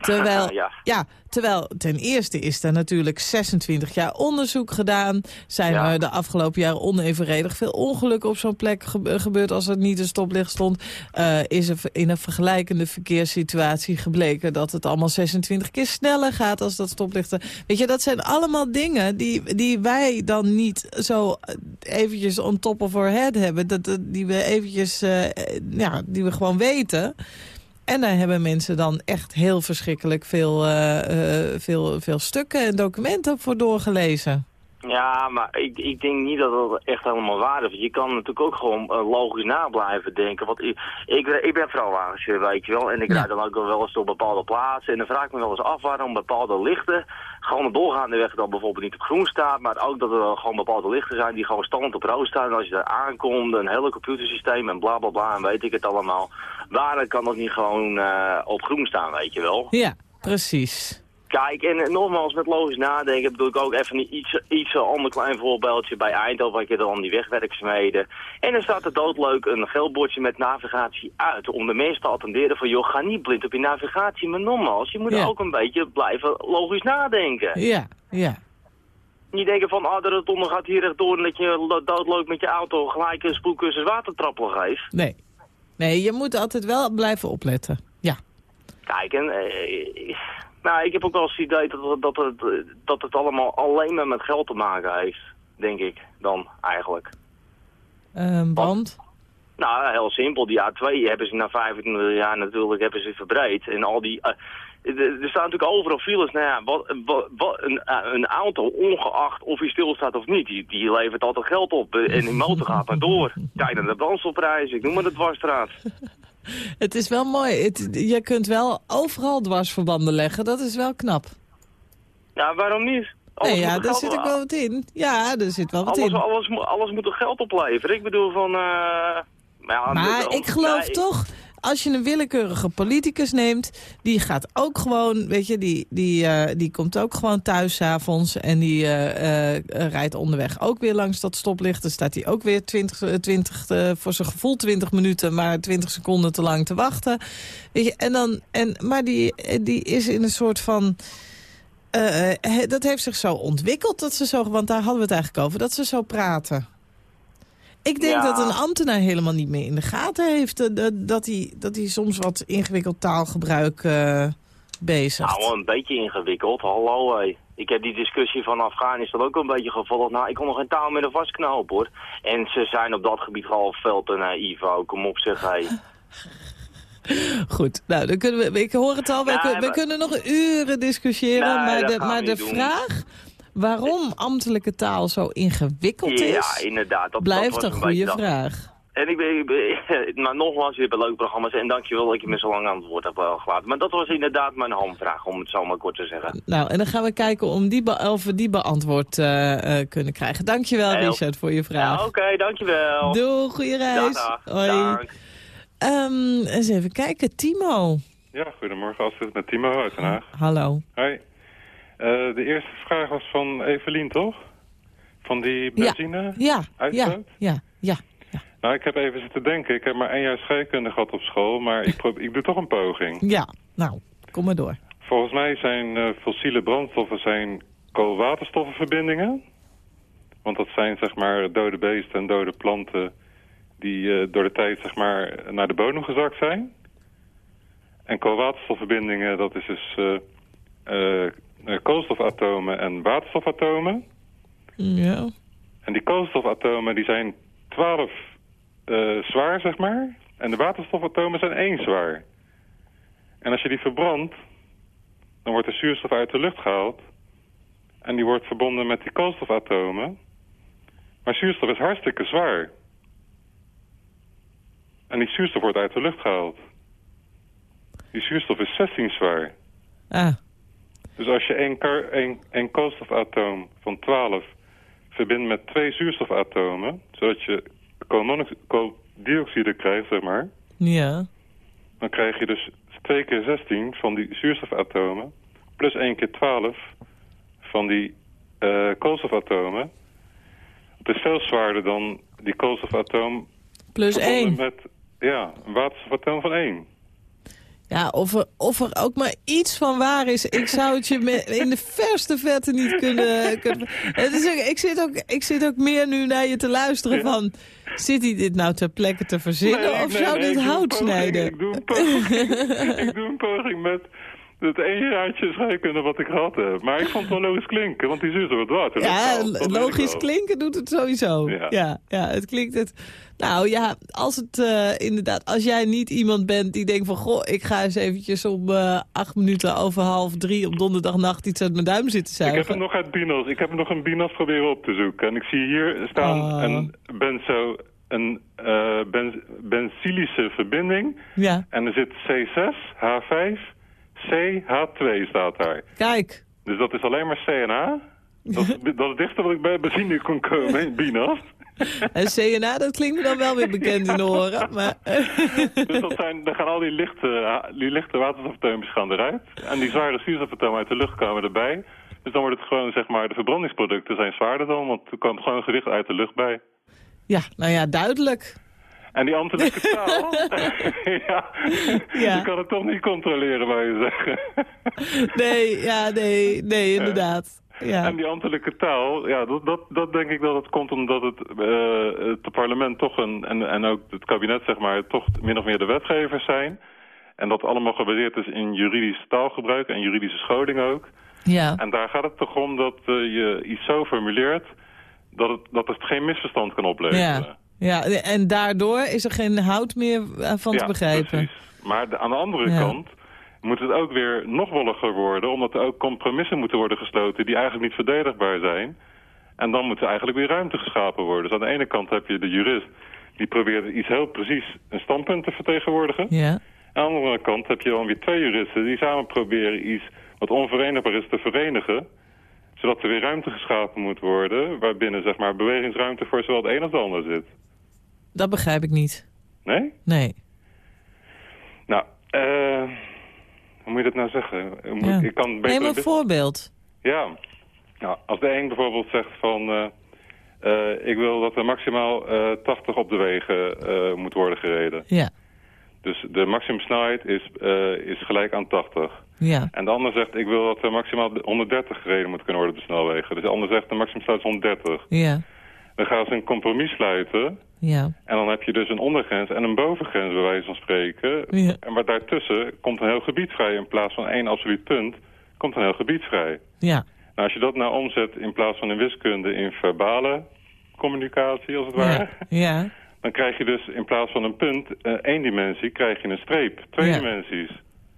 Terwijl, Ja. ja, terwijl ten eerste is er natuurlijk 26 jaar onderzoek gedaan. Zijn Ja. er de afgelopen jaren onevenredig veel ongelukken op zo'n plek gebe- gebeurd als er niet een stoplicht stond. Eh, is er in een vergelijkende verkeerssituatie gebleken dat het allemaal 26 keer sneller gaat als dat stoplicht. er- Weet je, dat zijn allemaal dingen die, die wij dan niet zo eventjes on top of our head hebben. Dat, die we eventjes, eh, eh, ja, die we gewoon weten. En daar hebben mensen dan echt heel verschrikkelijk veel, eh, eh, veel, veel stukken en documenten voor doorgelezen. Ja, maar ik, ik denk niet dat dat echt helemaal waar is. Je kan natuurlijk ook gewoon eh, logisch na blijven denken. Want ik, ik, ik ben vrouwwagenchauffeur, weet je wel. En ik Ja. rijd dan ook wel eens op bepaalde plaatsen. En dan vraag ik me wel eens af waarom bepaalde lichten... gewoon doorgaande weg dan bijvoorbeeld niet op groen staat. Maar ook dat er gewoon bepaalde lichten zijn die gewoon standaard op rood staan. En als je daar aankomt, een hele computersysteem en bla bla bla en weet ik het allemaal. Waarom kan dat niet gewoon eh, op groen staan, weet je wel? Ja, precies. Kijk, en eh, nogmaals, met logisch nadenken bedoel ik ook even een iets, iets ander klein voorbeeldje bij Eindhoven, had je dan die wegwerkzaamheden. En dan staat er doodleuk een geel bordje met navigatie uit, om de mensen te attenderen van, joh, ga niet blind op je navigatie, maar nogmaals, je moet Ja. ook een beetje blijven logisch nadenken. Ja, ja. Niet denken van, ah, de rotonde gaat hier rechtdoor en dat je doodleuk met je auto gelijk een spoedcursus watertrappelen geeft. Nee. Nee, je moet altijd wel blijven opletten. Ja. Kijk, en, eh, nou, ik heb ook wel eens het idee dat, het- dat, het, dat het allemaal alleen maar met geld te maken heeft, denk ik, dan eigenlijk. Ehm want? Nou, heel simpel. Die A2 hebben ze na 25 jaar natuurlijk hebben ze verbreed. En al die... eh, er staan natuurlijk overal files. Nou ja, wat, wat, wat- een, eh, een auto, ongeacht of hij stilstaat of niet, die, die levert altijd geld op. eh, En die motor gaat maar door. Kijk naar de brandstofprijzen, ik noem maar de dwarsstraat. Het is wel mooi. Het, je kunt wel overal dwarsverbanden leggen. Dat is wel knap. Ja, waarom niet? Alles Nee, ja, daar zit ook wel wat in. Ja, daar zit wel wat alles, in. alles, moet- alles moet er geld opleveren. Ik bedoel van... eh, maar ja, Maar ik geloof nee, toch, als je een willekeurige politicus neemt... die gaat ook gewoon, weet je, die, die, eh, die komt ook gewoon thuis 's avonds... en die eh, eh, rijdt onderweg ook weer langs dat stoplicht. Dan staat hij ook weer 20, eh, 20 eh, voor zijn gevoel 20 minuten... maar 20 seconden te lang te wachten. Weet je, en dan, en, maar die, die is in een soort van... dat heeft zich zo ontwikkeld, dat ze zo, want daar hadden we het eigenlijk over... dat ze zo praten. Ik denk Ja. dat een ambtenaar helemaal niet meer in de gaten heeft... eh, dat, dat, hij, dat hij soms wat ingewikkeld taalgebruik eh bezigt. Nou, een beetje ingewikkeld. Hallo, hé. Ik heb die discussie van Afghanistan ook een beetje gevolgd. Nou, ik kon nog geen taal meer een vastknoop, hoor. En ze zijn op dat gebied gewoon veel te naïef ook. Kom op, zeg, hé. Goed, nou, dan kunnen we, ik hoor het al, we maar- kunnen nog uren discussiëren... Nee, maar de, maar de doen. vraag waarom ambtelijke taal zo ingewikkeld Ja, is... inderdaad. Dat, blijft dat een goede vraag. En ik ben, ik ben- maar nogmaals, je hebt leuke programma's en dankjewel dat je me zo lang aan het woord hebt eh, gelaten. Maar dat was inderdaad mijn hamvraag, om het zo maar kort te zeggen. Nou, en dan gaan we kijken om die be- of we die beantwoord eh, eh, kunnen krijgen. Dankjewel, Heel- Richard, voor je vraag. Ja, oké, dankjewel. Doei, goede reis. Dag, dag. Hoi. Dag. Ehm, eens even kijken, Timo. Ja, goedemorgen. Astrid met Timo uit Den Haag. Hallo. Hoi. Eh, de eerste vraag was van Evelien, toch? Van die benzine? Ja, ja, Uitstoot? ja, ja. Nou, ik heb even zitten denken. Ik heb maar één jaar scheikunde gehad op school, maar ik, ik doe toch een poging. Ja, nou, kom maar door. Volgens mij zijn eh, fossiele brandstoffen zijn koolwaterstoffenverbindingen. Want dat zijn zeg maar dode beesten en dode planten die eh, door de tijd zeg maar naar de bodem gezakt zijn. En koolwaterstofverbindingen, dat is dus koolstofatomen en waterstofatomen. Ja. En die koolstofatomen die zijn 12 eh, zwaar, zeg maar. En de waterstofatomen zijn 1 zwaar. En als je die verbrandt, dan wordt de zuurstof uit de lucht gehaald. En die wordt verbonden met die koolstofatomen. Maar zuurstof is hartstikke zwaar. En die zuurstof wordt uit de lucht gehaald. Die zuurstof is 16 zwaar. Ah, Dus als je één, kar- één, één koolstofatoom van 12 verbindt met twee zuurstofatomen, zodat je kooldioxide krijgt, zeg maar, ja. dan krijg je dus 2 keer 16 van die zuurstofatomen, plus 1 keer 12 van die eh, koolstofatomen. Het is veel zwaarder dan die koolstofatoom Plus verbonden één. met ja, een waterstofatoom van 1. Ja, of er, of er ook maar iets van waar is. Ik zou het je me- in de verste verte niet kunnen... kunnen het is ook, ik, zit ook, ik zit ook meer nu naar je te luisteren van... Zit hij dit nou ter plekke te verzinnen Nee, of nee, zou nee, dit hout poging, snijden? Ik doe een poging, ik doe een poging met het één jaartje scheikunde wat ik gehad heb. Maar ik vond het wel logisch klinken, want die zuurstof wordt water. Ja, dat logisch klinken doet het sowieso. Ja, Ja. ja, het klinkt het. Nou ja, als het eh, inderdaad, als jij niet iemand bent die denkt van goh, ik ga eens eventjes om eh, acht minuten over half drie op donderdagnacht iets uit mijn duim zitten Ik heb hem nog uit Binos. Ik heb hem nog een Binos proberen op te zoeken. En ik zie hier staan Oh. een benzo, een eh ben, benzylische verbinding. Ja, En er zit C6, H5, C, H2 staat daar. kijk. Dus dat is alleen maar C en H. Dat is, dat is dichtste wat ik bij benzine kon komen in Binos. En CNA, dat klinkt me dan wel weer bekend in de oren. Maar, Dus dat zijn, dan gaan al die lichte, die lichte waterstofatomen gaan eruit. En die zware zuurstofatomen uit de lucht komen erbij. Dus dan wordt het gewoon, zeg maar, de verbrandingsproducten zijn zwaarder dan. Want er komt gewoon gewicht uit de lucht bij. ja, nou ja, duidelijk. En die ambtelijke taal, ja, Ja. je kan het toch niet controleren, wou je zeggen. Nee, ja, nee, nee, inderdaad. Ja. En die ambtelijke taal, ja, dat, dat, dat denk ik dat het komt omdat het, eh, het parlement toch een, en, en ook het kabinet, zeg maar, toch min of meer de wetgevers zijn. En dat allemaal gebaseerd is in juridisch taalgebruik en juridische scholing ook. ja. En daar gaat het toch om dat eh, je iets zo formuleert dat het, dat het geen misverstand kan opleveren. Ja. Ja, en daardoor is er geen hout meer eh, van te begrijpen. precies. Maar de- aan de andere Ja. kant moet het ook weer nog wolliger worden... omdat er ook compromissen moeten worden gesloten die eigenlijk niet verdedigbaar zijn. En dan moet er eigenlijk weer ruimte geschapen worden. Dus aan de ene kant heb je de jurist die probeert iets heel precies een standpunt te vertegenwoordigen. Ja. Aan de andere kant heb je dan weer twee juristen die samen proberen iets wat onverenigbaar is te verenigen. Zodat er weer ruimte geschapen moet worden waarbinnen zeg maar, bewegingsruimte voor zowel het een als de ander zit. Dat begrijp ik niet. Nee? Nee. Eh, hoe moet je dat nou zeggen? Ik moet- Ja. Ik kan beter Neem een voorbeeld. Ja. Nou, als de een bijvoorbeeld zegt van... eh, eh, ik wil dat er maximaal eh 80 op de wegen moet worden gereden. Ja, Dus de maximumsnelheid is, is gelijk aan 80. ja, En de ander zegt, ik wil dat er maximaal 130 gereden moet kunnen worden op de snelwegen. Dus de ander zegt, de maximumsnelheid is 130. ja, Dan gaan ze een compromis sluiten. Ja. En dan heb je dus een ondergrens en een bovengrens, bij wijze van spreken. Ja. En maar daartussen komt een heel gebied vrij. In plaats van één absoluut punt, komt een heel gebied vrij. Ja, Nou, als je dat nou omzet in plaats van in wiskunde in verbale communicatie, als het ware... ja, dan krijg je dus in plaats van een punt, eh, één dimensie, krijg je een streep. Twee Ja. dimensies.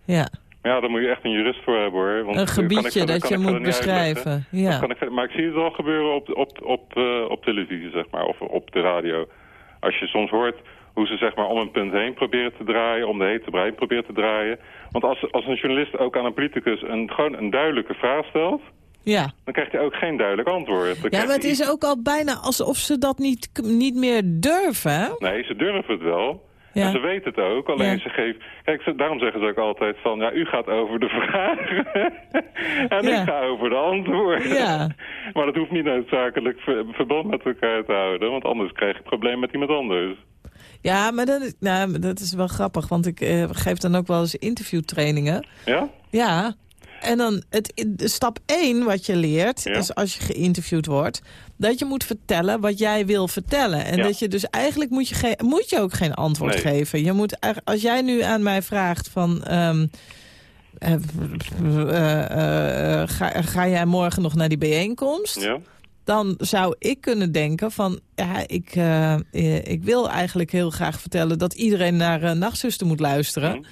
ja. Maar ja, daar moet je echt een jurist voor hebben, hoor. Want Een kan ik gebiedje verder- dat je ik moet uitleggen. beschrijven. Dat Ja, kan ik, maar ik zie het wel gebeuren op, op, op, eh, op televisie, zeg maar, of op de radio. Als je soms hoort hoe ze zeg maar om een punt heen proberen te draaien, om de hete brei proberen te draaien. Want als, als een journalist ook aan een politicus een, gewoon een duidelijke vraag stelt, ja. dan krijgt hij ook geen duidelijk antwoord. Dan Ja, maar het is ook al bijna alsof ze dat niet, niet meer durven. Nee, ze durven het wel. Ja. En ze weten het ook, alleen Ja. ze geven... Kijk, daarom zeggen ze ook altijd van... Ja, u gaat over de vragen en Ja. ik ga over de antwoorden. Ja. Maar dat hoeft niet noodzakelijk ver- verband met elkaar te houden... want anders krijg je het probleem met iemand anders. Ja, maar dat, is- nou, dat is wel grappig, want ik eh, geef dan ook wel eens interviewtrainingen. Ja? Ja, en dan het, de stap 1 wat je leert, Ja. is als je geïnterviewd wordt... dat je moet vertellen wat jij wil vertellen. En Ja. dat je dus eigenlijk moet je, moet je ook geen antwoord Nee. geven. Je moet, als jij nu aan mij vraagt van... ehm, eh, eh, eh, ga, ga jij morgen nog naar die bijeenkomst? Ja? dan zou ik kunnen denken van... ja, ik, ik wil eigenlijk heel graag vertellen... dat iedereen naar Nachtzuster moet luisteren. Hm.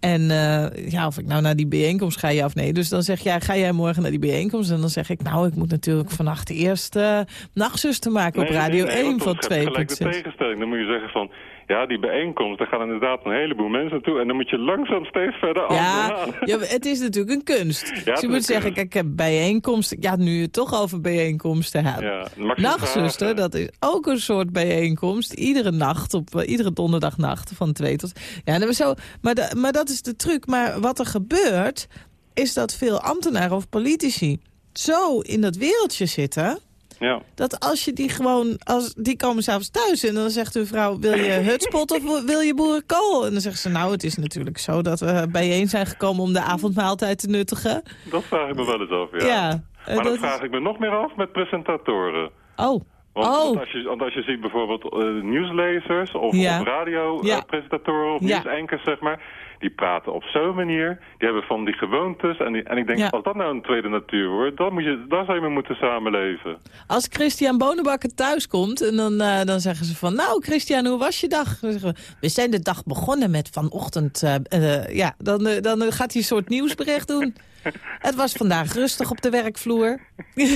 En eh, ja, of ik nou naar die bijeenkomst ga, ja of nee. Dus dan zeg jij, ga jij morgen naar die bijeenkomst? En dan zeg ik, nou, ik moet natuurlijk vannacht eerst uh, Nachtzuster maken op Radio nee, nee, 1 want van dan heb je gelijk de 2.6. tegenstelling. Dan moet je zeggen van... Ja, die bijeenkomst, daar gaan inderdaad een heleboel mensen naartoe... en dan moet je langzaam steeds verder Ja, ja, het is natuurlijk een kunst. dus je moet zeggen, kunst. kijk, ik heb bijeenkomsten. Ja, nu je het toch over bijeenkomsten hebt. Ja, Nachtzuster, dat is ook een soort bijeenkomst. Iedere nacht, op eh, iedere donderdagnacht van twee tot... Ja, maar, zo, maar, da- maar dat is de truc. Maar wat er gebeurt, is dat veel ambtenaren of politici... zo in dat wereldje zitten... Ja. dat als je die gewoon... Als, die komen s'avonds thuis en dan zegt hun vrouw... wil je hutspot of wil je boerenkool? En dan zegt ze, nou, het is natuurlijk zo... dat we bijeen zijn gekomen om de avondmaaltijd te nuttigen. Dat vraag ik me wel eens af, ja. Ja, eh, maar dat, dat is- vraag ik me nog meer af met presentatoren. Oh, Want, Oh. want als, je, want als je ziet bijvoorbeeld eh, nieuwslezers of, Ja. of radiopresentatoren of Ja. nieuwsankers, zeg maar... die praten op zo'n manier, die hebben van die gewoontes. En, die, en ik denk, Ja. als dat nou een tweede natuur wordt... dan, moet je, dan zou je mee moeten samenleven. Als Christian Bonenbakker thuis komt en dan, eh, dan zeggen ze van... Nou, Christian, hoe was je dag? We, we zijn de dag begonnen met vanochtend... eh, ja, dan, dan gaat hij een soort nieuwsbericht doen. Het was vandaag rustig op de werkvloer.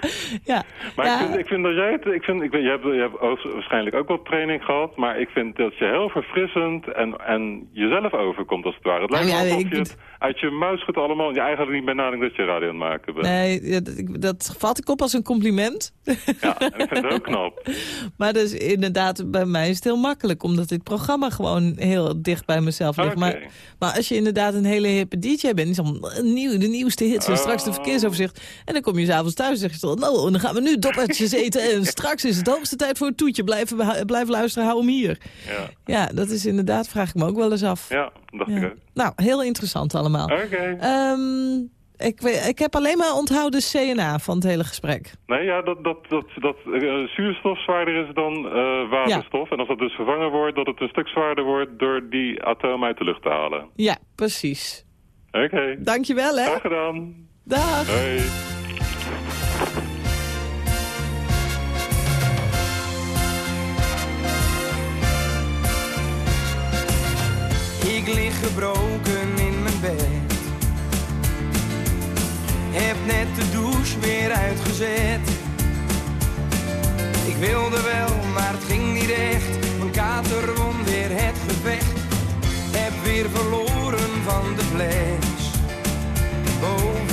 ja, Maar ja. ik, vind, ik vind dat jij het... Ik vind, ik je hebt, je hebt waarschijnlijk ook wel training gehad... maar ik vind dat je heel verfrissend en, en jezelf overkomt als het ware. Het lijkt Nou me ja, alsof je het uit je muis schudt allemaal... en je eigenlijk niet bij nadenkt dat je radio aan het maken bent. Nee, dat, dat vat ik op als een compliment. Ja, en ik vind het ook knap. Maar dus inderdaad, bij mij is het heel makkelijk. Omdat dit programma gewoon heel dicht bij mezelf ligt. Maar, maar als je inderdaad een hele hippe DJ bent... dan nieuw, de nieuwste hits en straks de Oh. verkeersoverzicht... en dan kom je s'avonds thuis en zeg je... nou, en dan gaan we nu doppertjes eten... en straks is het hoogste tijd voor een toetje. Blijf, blijf luisteren, hou hem hier. Ja, Ja, dat is inderdaad, vraag ik me ook wel eens af. ja dacht ik ook. Nou, heel interessant allemaal. Oké. Ehm, ik, weet- ik heb alleen maar onthouden CNA van het hele gesprek. Nee, ja, dat, dat, dat, dat eh, zuurstof zwaarder is dan eh, waterstof. En als dat dus vervangen wordt, dat het een stuk zwaarder wordt... door die atomen uit de lucht te halen. Ja, precies. Oké. Dankjewel, hè. Graag gedaan. Dag. Hoi. Ik lig gebroken in mijn bed. Heb net de douche weer uitgezet. Ik wilde wel, maar het ging niet echt. Mijn kater won weer het gevecht. Heb weer verloren van de fles. Bovendien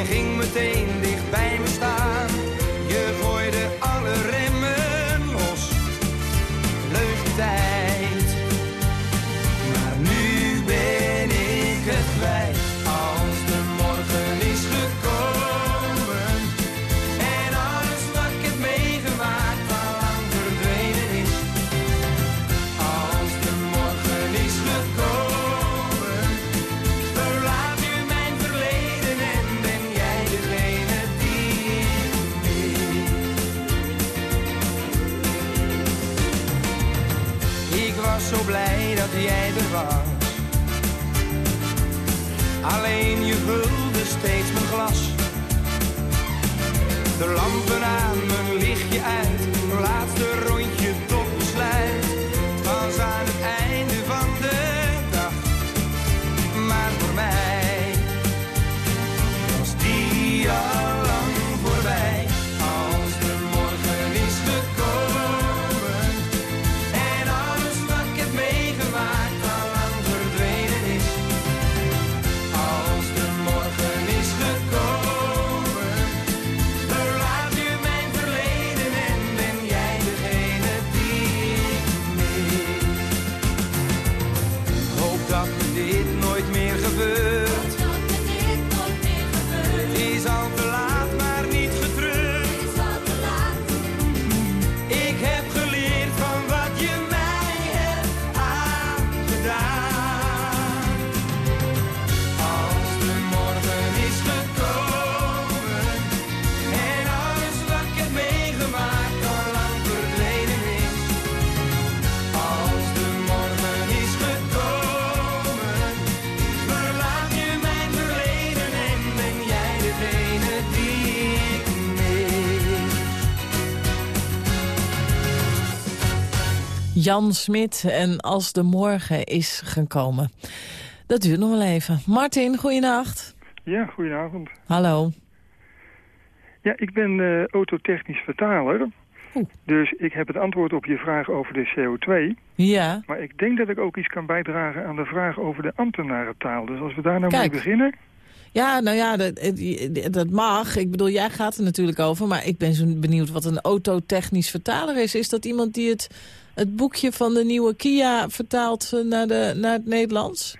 en ging meteen Jan Smit en Als de Morgen is gekomen. Dat duurt nog wel even. Martin, goeienacht. Ja, goedenavond. Hallo. Ja, ik ben eh, autotechnisch vertaler. Dus ik heb het antwoord op je vraag over de CO2. Ja. Maar ik denk dat ik ook iets kan bijdragen aan de vraag over de ambtenarentaal. Dus als we daar nou Kijk. mee beginnen... Ja, nou ja, dat, dat mag. Ik bedoel, jij gaat er natuurlijk over. Maar ik ben zo benieuwd wat een autotechnisch vertaler is. Is dat iemand die het, het boekje van de nieuwe Kia vertaalt eh, naar, de, naar het Nederlands?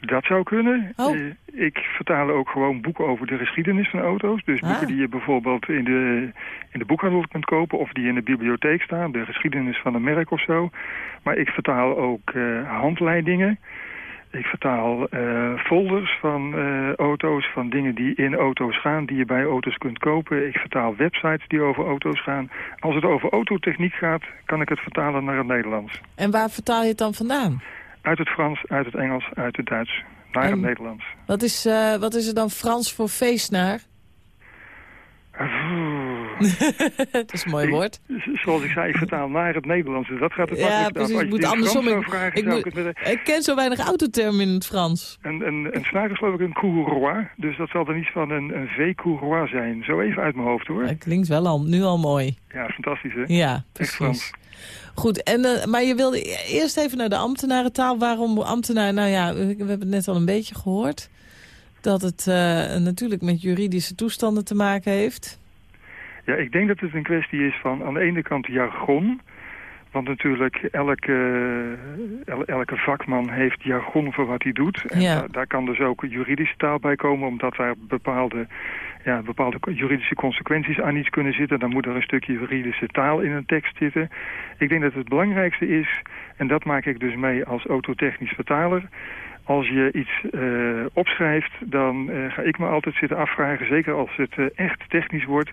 Dat zou kunnen. Oh. Eh, ik vertaal ook gewoon boeken over de geschiedenis van auto's. Dus boeken Ah. die je bijvoorbeeld in de, in de boekhandel kunt kopen... of die in de bibliotheek staan, de geschiedenis van een merk of zo. Maar ik vertaal ook eh, handleidingen. Ik vertaal eh, folders van eh, auto's, van dingen die in auto's gaan... die je bij auto's kunt kopen. Ik vertaal websites die over auto's gaan. Als het over autotechniek gaat, kan ik het vertalen naar het Nederlands. En waar vertaal je het dan vandaan? Uit het Frans, uit het Engels, uit het Duits. Naar En- het Nederlands. Wat is, eh, wat is er dan Frans voor feestnaar? dat is een mooi woord. Zoals ik zei, ik vertaal naar het Nederlands. Dus dat gaat het Ja, af. precies. Ik je moet andersom. Ik, vragen, ik, moet- met ken zo weinig autotermen in het Frans. een, een, een is geloof ik een courroie. Dus dat zal dan iets van een, een V-courroie zijn. Zo even uit mijn hoofd hoor. Dat klinkt wel al, nu al mooi. Ja, fantastisch hè? Ja, precies. Goed, en, eh, maar je wilde eerst even naar de ambtenarentaal. Waarom ambtenaar? Nou ja, we hebben het net al een beetje gehoord. Dat het eh, natuurlijk met juridische toestanden te maken heeft. Ja, ik denk dat het een kwestie is van aan de ene kant jargon. Want natuurlijk elke, el- elke vakman heeft jargon voor wat hij doet. En Ja. daar, daar kan dus ook juridische taal bij komen, omdat daar bepaalde, ja, bepaalde juridische consequenties aan iets kunnen zitten. Dan moet er een stukje juridische taal in een tekst zitten. Ik denk dat het belangrijkste is, en dat maak ik dus mee als autotechnisch vertaler... Als je iets eh, opschrijft, dan eh, ga ik me altijd zitten afvragen, zeker als het eh, echt technisch wordt,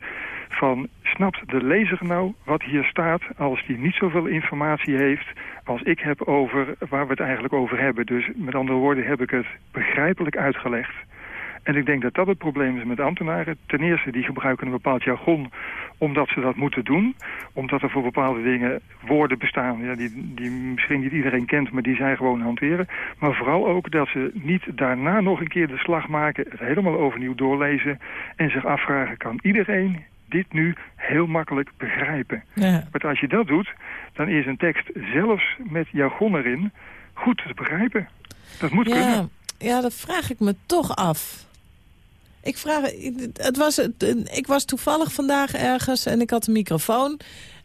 van snapt de lezer nou wat hier staat als die niet zoveel informatie heeft als ik heb over waar we het eigenlijk over hebben. Dus met andere woorden heb ik het begrijpelijk uitgelegd. En ik denk dat dat het probleem is met ambtenaren. Ten eerste, die gebruiken een bepaald jargon omdat ze dat moeten doen. Omdat er voor bepaalde dingen woorden bestaan ja, die, die misschien niet iedereen kent, maar die zij gewoon hanteren. Maar vooral ook dat ze niet daarna nog een keer de slag maken, het helemaal overnieuw doorlezen en zich afvragen, kan iedereen dit nu heel makkelijk begrijpen? Ja. Want als je dat doet, dan is een tekst zelfs met jargon erin goed te begrijpen. Dat moet Ja, kunnen. ja, dat vraag ik me toch af. Ik, vraag, het was, ik was toevallig vandaag ergens en ik had een microfoon.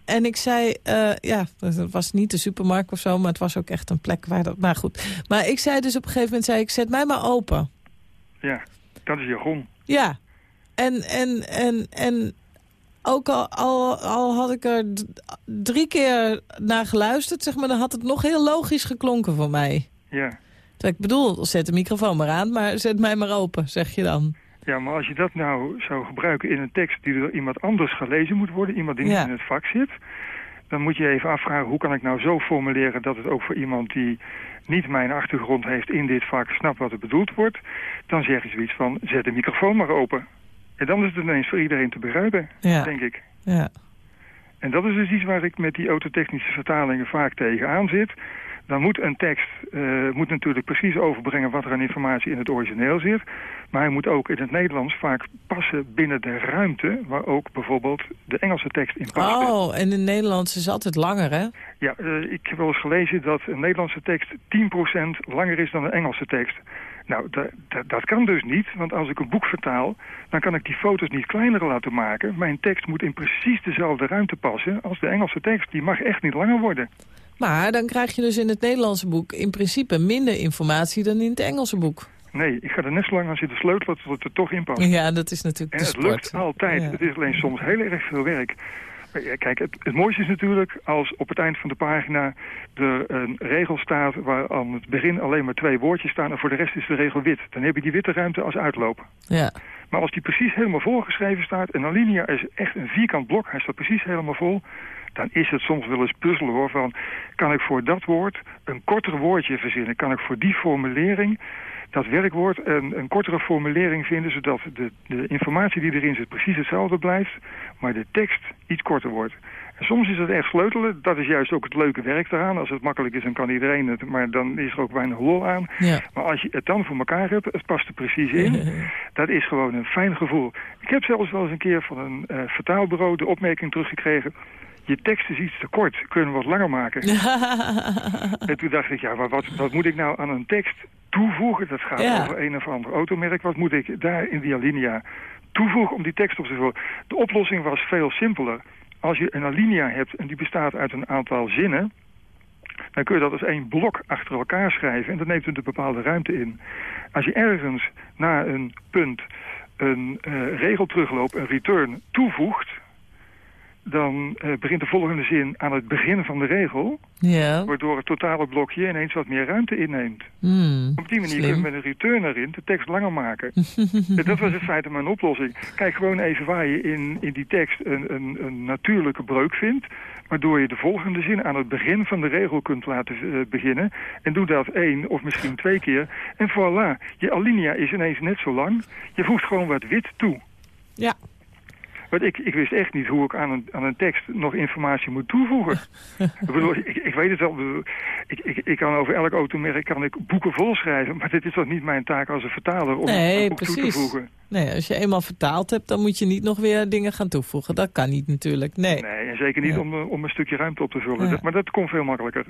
En ik zei, eh, ja, het was niet de supermarkt of zo... maar het was ook echt een plek waar dat... Maar goed, maar ik zei dus op een gegeven moment... zei ik, zet mij maar open. Ja, dat is jargon. Ja, en, en, en, en ook al, al, al had ik er drie keer naar geluisterd... zeg maar, dan had het nog heel logisch geklonken voor mij. Ja. Ik bedoel, zet de microfoon maar aan... maar zet mij maar open, zeg je dan. Ja, maar als je dat nou zou gebruiken in een tekst die door iemand anders gelezen moet worden, iemand die Ja. niet in het vak zit, dan moet je even afvragen hoe kan ik nou zo formuleren dat het ook voor iemand die niet mijn achtergrond heeft in dit vak snapt wat er bedoeld wordt. Dan zeg je zoiets van, zet de microfoon maar open. En dan is het ineens voor iedereen te begrijpen, Ja. denk ik. Ja. En dat is dus iets waar ik met die autotechnische vertalingen vaak tegenaan zit. Dan moet een tekst eh, moet natuurlijk precies overbrengen wat er aan informatie in het origineel zit. Maar hij moet ook in het Nederlands vaak passen binnen de ruimte... waar ook bijvoorbeeld de Engelse tekst in past. Oh, en het Nederlands is altijd langer, hè? Ja, eh, ik heb wel eens gelezen dat een Nederlandse tekst 10% langer is dan een Engelse tekst. Nou, da- da- dat kan dus niet, want als ik een boek vertaal... dan kan ik die foto's niet kleiner laten maken. Mijn tekst moet in precies dezelfde ruimte passen als de Engelse tekst. Die mag echt niet langer worden. Maar dan krijg je dus in het Nederlandse boek... in principe minder informatie dan in het Engelse boek. Nee, ik ga er net zo lang aan zitten sleutelen tot het er toch in past. Ja, dat is natuurlijk En de het sport. lukt altijd. Ja. Het is alleen soms heel erg veel werk. Maar ja, Kijk, het, het mooiste is natuurlijk als op het eind van de pagina er een regel staat waar aan het begin alleen maar twee woordjes staan en voor de rest is de regel wit. Dan heb je die witte ruimte als uitloop. Ja. Maar als die precies helemaal volgeschreven staat en een linia is echt een vierkant blok, hij staat precies helemaal vol, dan is het soms wel eens puzzelen hoor van kan ik voor dat woord een korter woordje verzinnen? Kan ik voor die formulering dat werkwoord een, een kortere formulering vinden zodat de, de informatie die erin zit precies hetzelfde blijft, maar de tekst iets korter wordt. En soms is het echt sleutelen, dat is juist ook het leuke werk eraan. Als het makkelijk is, dan kan iedereen het, maar dan is er ook weinig lol aan. Ja. Maar als je het dan voor elkaar hebt, het past er precies in, dat is gewoon een fijn gevoel. Ik heb zelfs wel eens een keer van een eh, vertaalbureau de opmerking teruggekregen... je tekst is iets te kort, kunnen we wat langer maken. en toen dacht ik, ja, maar wat, wat moet ik nou aan een tekst toevoegen? Dat gaat Ja. over een of ander automerk. Wat moet ik daar in die alinea toevoegen om die tekst op te vullen? De oplossing was veel simpeler. Als je een alinea hebt en die bestaat uit een aantal zinnen... dan kun je dat als één blok achter elkaar schrijven... en dan neemt het een bepaalde ruimte in. Als je ergens na een punt een eh, regel terugloop, een return, toevoegt... dan eh, begint de volgende zin aan het begin van de regel... Ja. waardoor het totale blokje ineens wat meer ruimte inneemt. Hmm, Op die manier slim. kunnen we met een return erin de tekst langer maken. En dat was in feite mijn oplossing. Kijk gewoon even waar je in, in die tekst een, een, een natuurlijke breuk vindt... waardoor je de volgende zin aan het begin van de regel kunt laten eh, beginnen. En doe dat één of misschien twee keer. En voilà, je alinea is ineens net zo lang. Je voegt gewoon wat wit toe. Ja. Want ik, ik wist echt niet hoe ik aan een, aan een tekst nog informatie moet toevoegen. ik, bedoel, ik, ik weet het wel. Ik, ik, ik, kan over elk automerk kan ik boeken volschrijven. Maar dit is toch niet mijn taak als een vertaler om Nee, een boek toe te precies. voegen. Nee, als je eenmaal vertaald hebt, dan moet je niet nog weer dingen gaan toevoegen. Dat kan niet natuurlijk, nee. Nee, en zeker niet Ja. om, om een stukje ruimte op te vullen. Ja. Dat- maar dat komt veel makkelijker.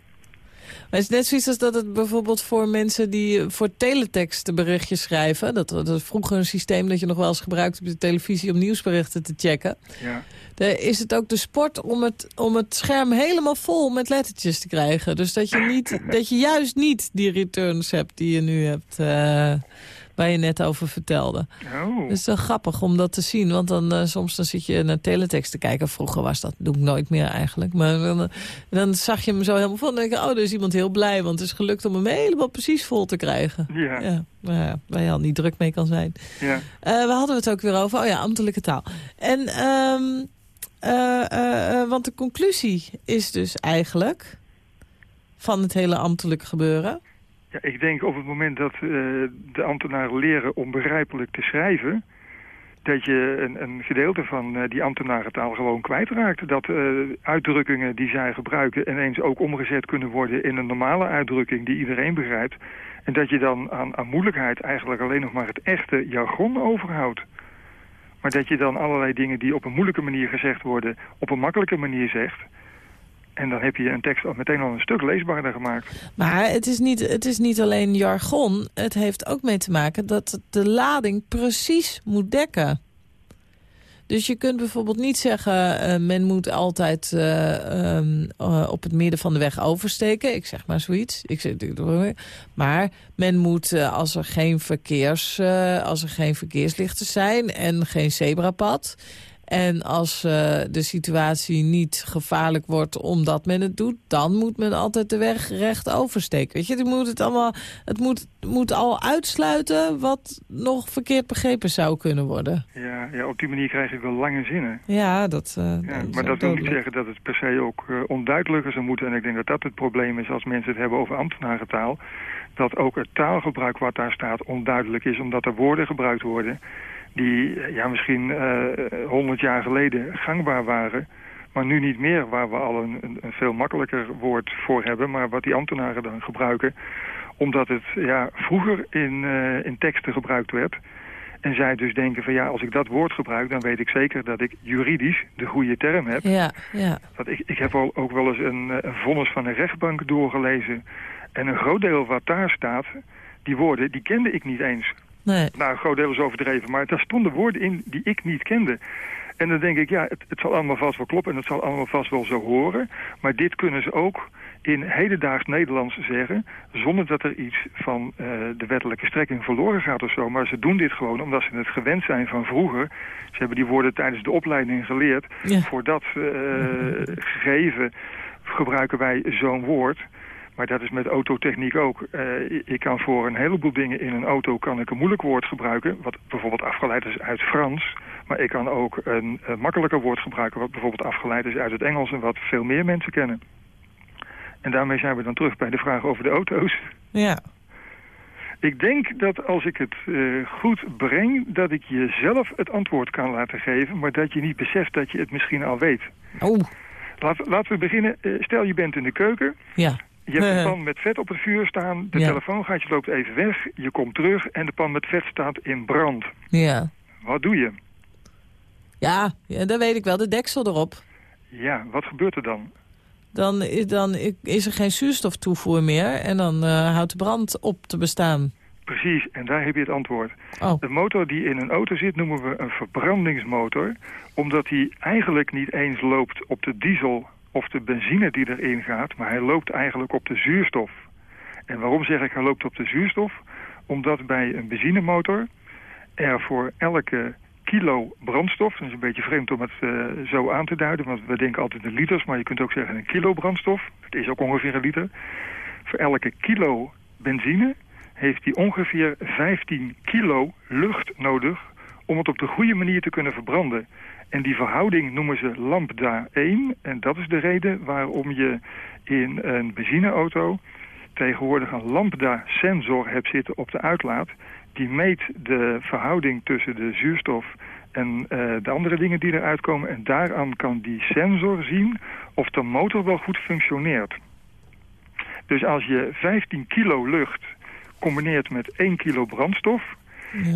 Maar het is net zoiets als dat het bijvoorbeeld voor mensen die voor teletext berichtjes schrijven. Dat, dat is vroeger een systeem dat je nog wel eens gebruikt op de televisie om nieuwsberichten te checken. Ja. Is het ook de sport om het, om het scherm helemaal vol met lettertjes te krijgen. Dus dat je, niet, dat je juist niet die returns hebt die je nu hebt, eh, waar je net over vertelde. Oh. Het is wel grappig om dat te zien, want dan eh, soms dan zit je naar teletext te kijken. Vroeger was dat, doe ik nooit meer eigenlijk. Maar dan, eh, dan zag je hem zo helemaal en dan denk je, oh, er is iemand heel blij. Want het is gelukt om hem helemaal precies vol te krijgen. Ja. Ja, maar ja, waar je al niet druk mee kan zijn. Ja. Eh, we hadden het ook weer over, oh ja, ambtelijke taal. En, ehm, eh, eh, eh, want de conclusie is dus eigenlijk van het hele ambtelijke gebeuren. Ik denk op het moment dat eh, de ambtenaren leren om begrijpelijk te schrijven... dat je een, een gedeelte van eh, die ambtenarentaal gewoon kwijtraakt. Dat eh, uitdrukkingen die zij gebruiken ineens ook omgezet kunnen worden... in een normale uitdrukking die iedereen begrijpt. En dat je dan aan, aan moeilijkheid eigenlijk alleen nog maar het echte jargon overhoudt. Maar dat je dan allerlei dingen die op een moeilijke manier gezegd worden... op een makkelijke manier zegt... En dan heb je een tekst al meteen al een stuk leesbaarder gemaakt. Maar het is, niet, het is niet alleen jargon. Het heeft ook mee te maken dat de lading precies moet dekken. Dus je kunt bijvoorbeeld niet zeggen... eh, men moet altijd eh, ehm, eh, op het midden van de weg oversteken. Ik zeg maar zoiets. Ik zeg, maar men moet, als, er geen verkeers, als er geen verkeerslichten zijn... en geen zebrapad... En als eh, de situatie niet gevaarlijk wordt omdat men het doet... dan moet men altijd de weg recht oversteken. Weet je, het moet, het allemaal, het moet, moet al uitsluiten wat nog verkeerd begrepen zou kunnen worden. Ja, ja op die manier krijg ik wel lange zinnen. Ja, dat, eh, Ja, maar dat wil niet zeggen dat het per se ook eh, onduidelijker zou moeten. En ik denk dat dat het probleem is als mensen het hebben over ambtenarentaal. Dat ook het taalgebruik wat daar staat onduidelijk is. Omdat er woorden gebruikt worden die eh, ja, misschien honderd jaar geleden gangbaar waren. Maar nu niet meer, waar we al een, een, veel makkelijker woord voor hebben. Maar wat die ambtenaren dan gebruiken. Omdat het ja, vroeger in, eh, in teksten gebruikt werd. En zij dus denken van ja, als ik dat woord gebruik... dan weet ik zeker dat ik juridisch de goede term heb. Ja, ja. Want ik, ik heb al, ook wel eens een, eh, een vonnis van een rechtbank doorgelezen. En een groot deel wat daar staat, die woorden, die kende ik niet eens. Nee. Nou, een groot deel is overdreven, maar daar stonden woorden in die ik niet kende. En dan denk ik, ja, het, het zal allemaal vast wel kloppen en het zal allemaal vast wel zo horen. Maar dit kunnen ze ook in hedendaags Nederlands zeggen... zonder dat er iets van eh, de wettelijke strekking verloren gaat of zo. Maar ze doen dit gewoon omdat ze het gewend zijn van vroeger. Ze hebben die woorden tijdens de opleiding geleerd. Ja. Voor dat eh, gegeven gebruiken wij zo'n woord... Maar dat is met autotechniek ook. Eh, ik kan voor een heleboel dingen in een auto kan ik een moeilijk woord gebruiken, wat bijvoorbeeld afgeleid is uit Frans. Maar ik kan ook een, een makkelijker woord gebruiken, wat bijvoorbeeld afgeleid is uit het Engels en wat veel meer mensen kennen. En daarmee zijn we dan terug bij de vraag over de auto's. Ja. Ik denk dat als ik het eh, goed breng, dat ik jezelf het antwoord kan laten geven, maar dat je niet beseft dat je het misschien al weet. Oh. Laat, laten we beginnen. Eh, stel je bent in de keuken. Ja. Je hebt een pan met vet op het vuur staan, de Ja. telefoon gaat, je loopt even weg, je komt terug en de pan met vet staat in brand. Ja. Wat doe je? Ja, ja, dat weet ik wel. De deksel erop. Ja, wat gebeurt er dan? Dan, is- dan is er geen zuurstoftoevoer meer en dan eh, houdt de brand op te bestaan. Precies, en daar heb je het antwoord. Oh. De motor die in een auto zit noemen we een verbrandingsmotor, omdat hij eigenlijk niet eens loopt op de diesel of de benzine die erin gaat, maar hij loopt eigenlijk op de zuurstof. En waarom zeg ik hij loopt op de zuurstof? Omdat bij een benzinemotor er voor elke kilo brandstof, dat is een beetje vreemd om het eh, zo aan te duiden, want we denken altijd in liters, maar je kunt ook zeggen een kilo brandstof. Het is ook ongeveer een liter. Voor elke kilo benzine heeft hij ongeveer 15 kilo lucht nodig om het op de goede manier te kunnen verbranden. En die verhouding noemen ze lambda 1. En dat is de reden waarom je in een benzineauto tegenwoordig een lambda-sensor hebt zitten op de uitlaat. Die meet de verhouding tussen de zuurstof en eh, de andere dingen die eruit komen. En daaraan kan die sensor zien of de motor wel goed functioneert. Dus als je 15 kilo lucht combineert met 1 kilo brandstof...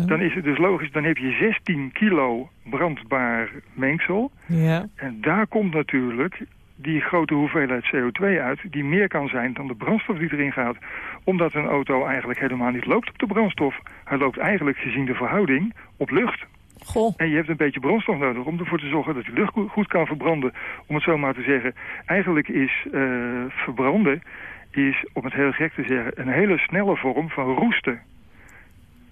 dan is het dus logisch, dan heb je 16 kilo brandbaar mengsel. Ja. En daar komt natuurlijk die grote hoeveelheid CO2 uit... die meer kan zijn dan de brandstof die erin gaat. Omdat een auto eigenlijk helemaal niet loopt op de brandstof. Hij loopt eigenlijk, gezien de verhouding, op lucht. Goh. En je hebt een beetje brandstof nodig om ervoor te zorgen dat die lucht go- goed kan verbranden. Om het zo maar te zeggen. Eigenlijk is eh, verbranden, is, om het heel gek te zeggen, een hele snelle vorm van roesten.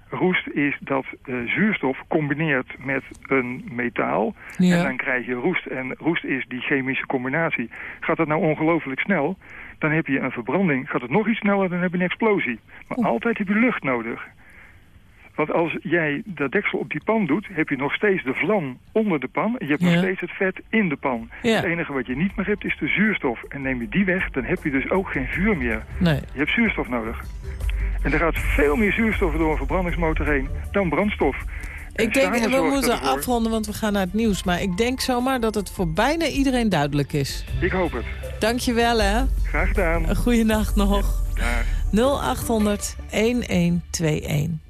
Roest is dat eh, zuurstof combineert met een metaal. Ja. En dan krijg je roest. En roest is die chemische combinatie. Gaat dat nou ongelooflijk snel, dan heb je een verbranding. Gaat het nog iets sneller, dan heb je een explosie. Maar altijd heb je lucht nodig. Want als jij dat deksel op die pan doet, heb je nog steeds de vlam onder de pan. En je hebt nog steeds het vet in de pan. Ja. Het enige wat je niet meer hebt is de zuurstof. En neem je die weg, dan heb je dus ook geen vuur meer. Nee. Je hebt zuurstof nodig. En er gaat veel meer zuurstof door een verbrandingsmotor heen dan brandstof. Ik denk, we moeten afronden, want we gaan naar het nieuws. Maar ik denk zomaar dat het voor bijna iedereen duidelijk is. Ik hoop het. Dankjewel, hè. Graag gedaan. Een goede nacht nog. Dag. 0800 1121.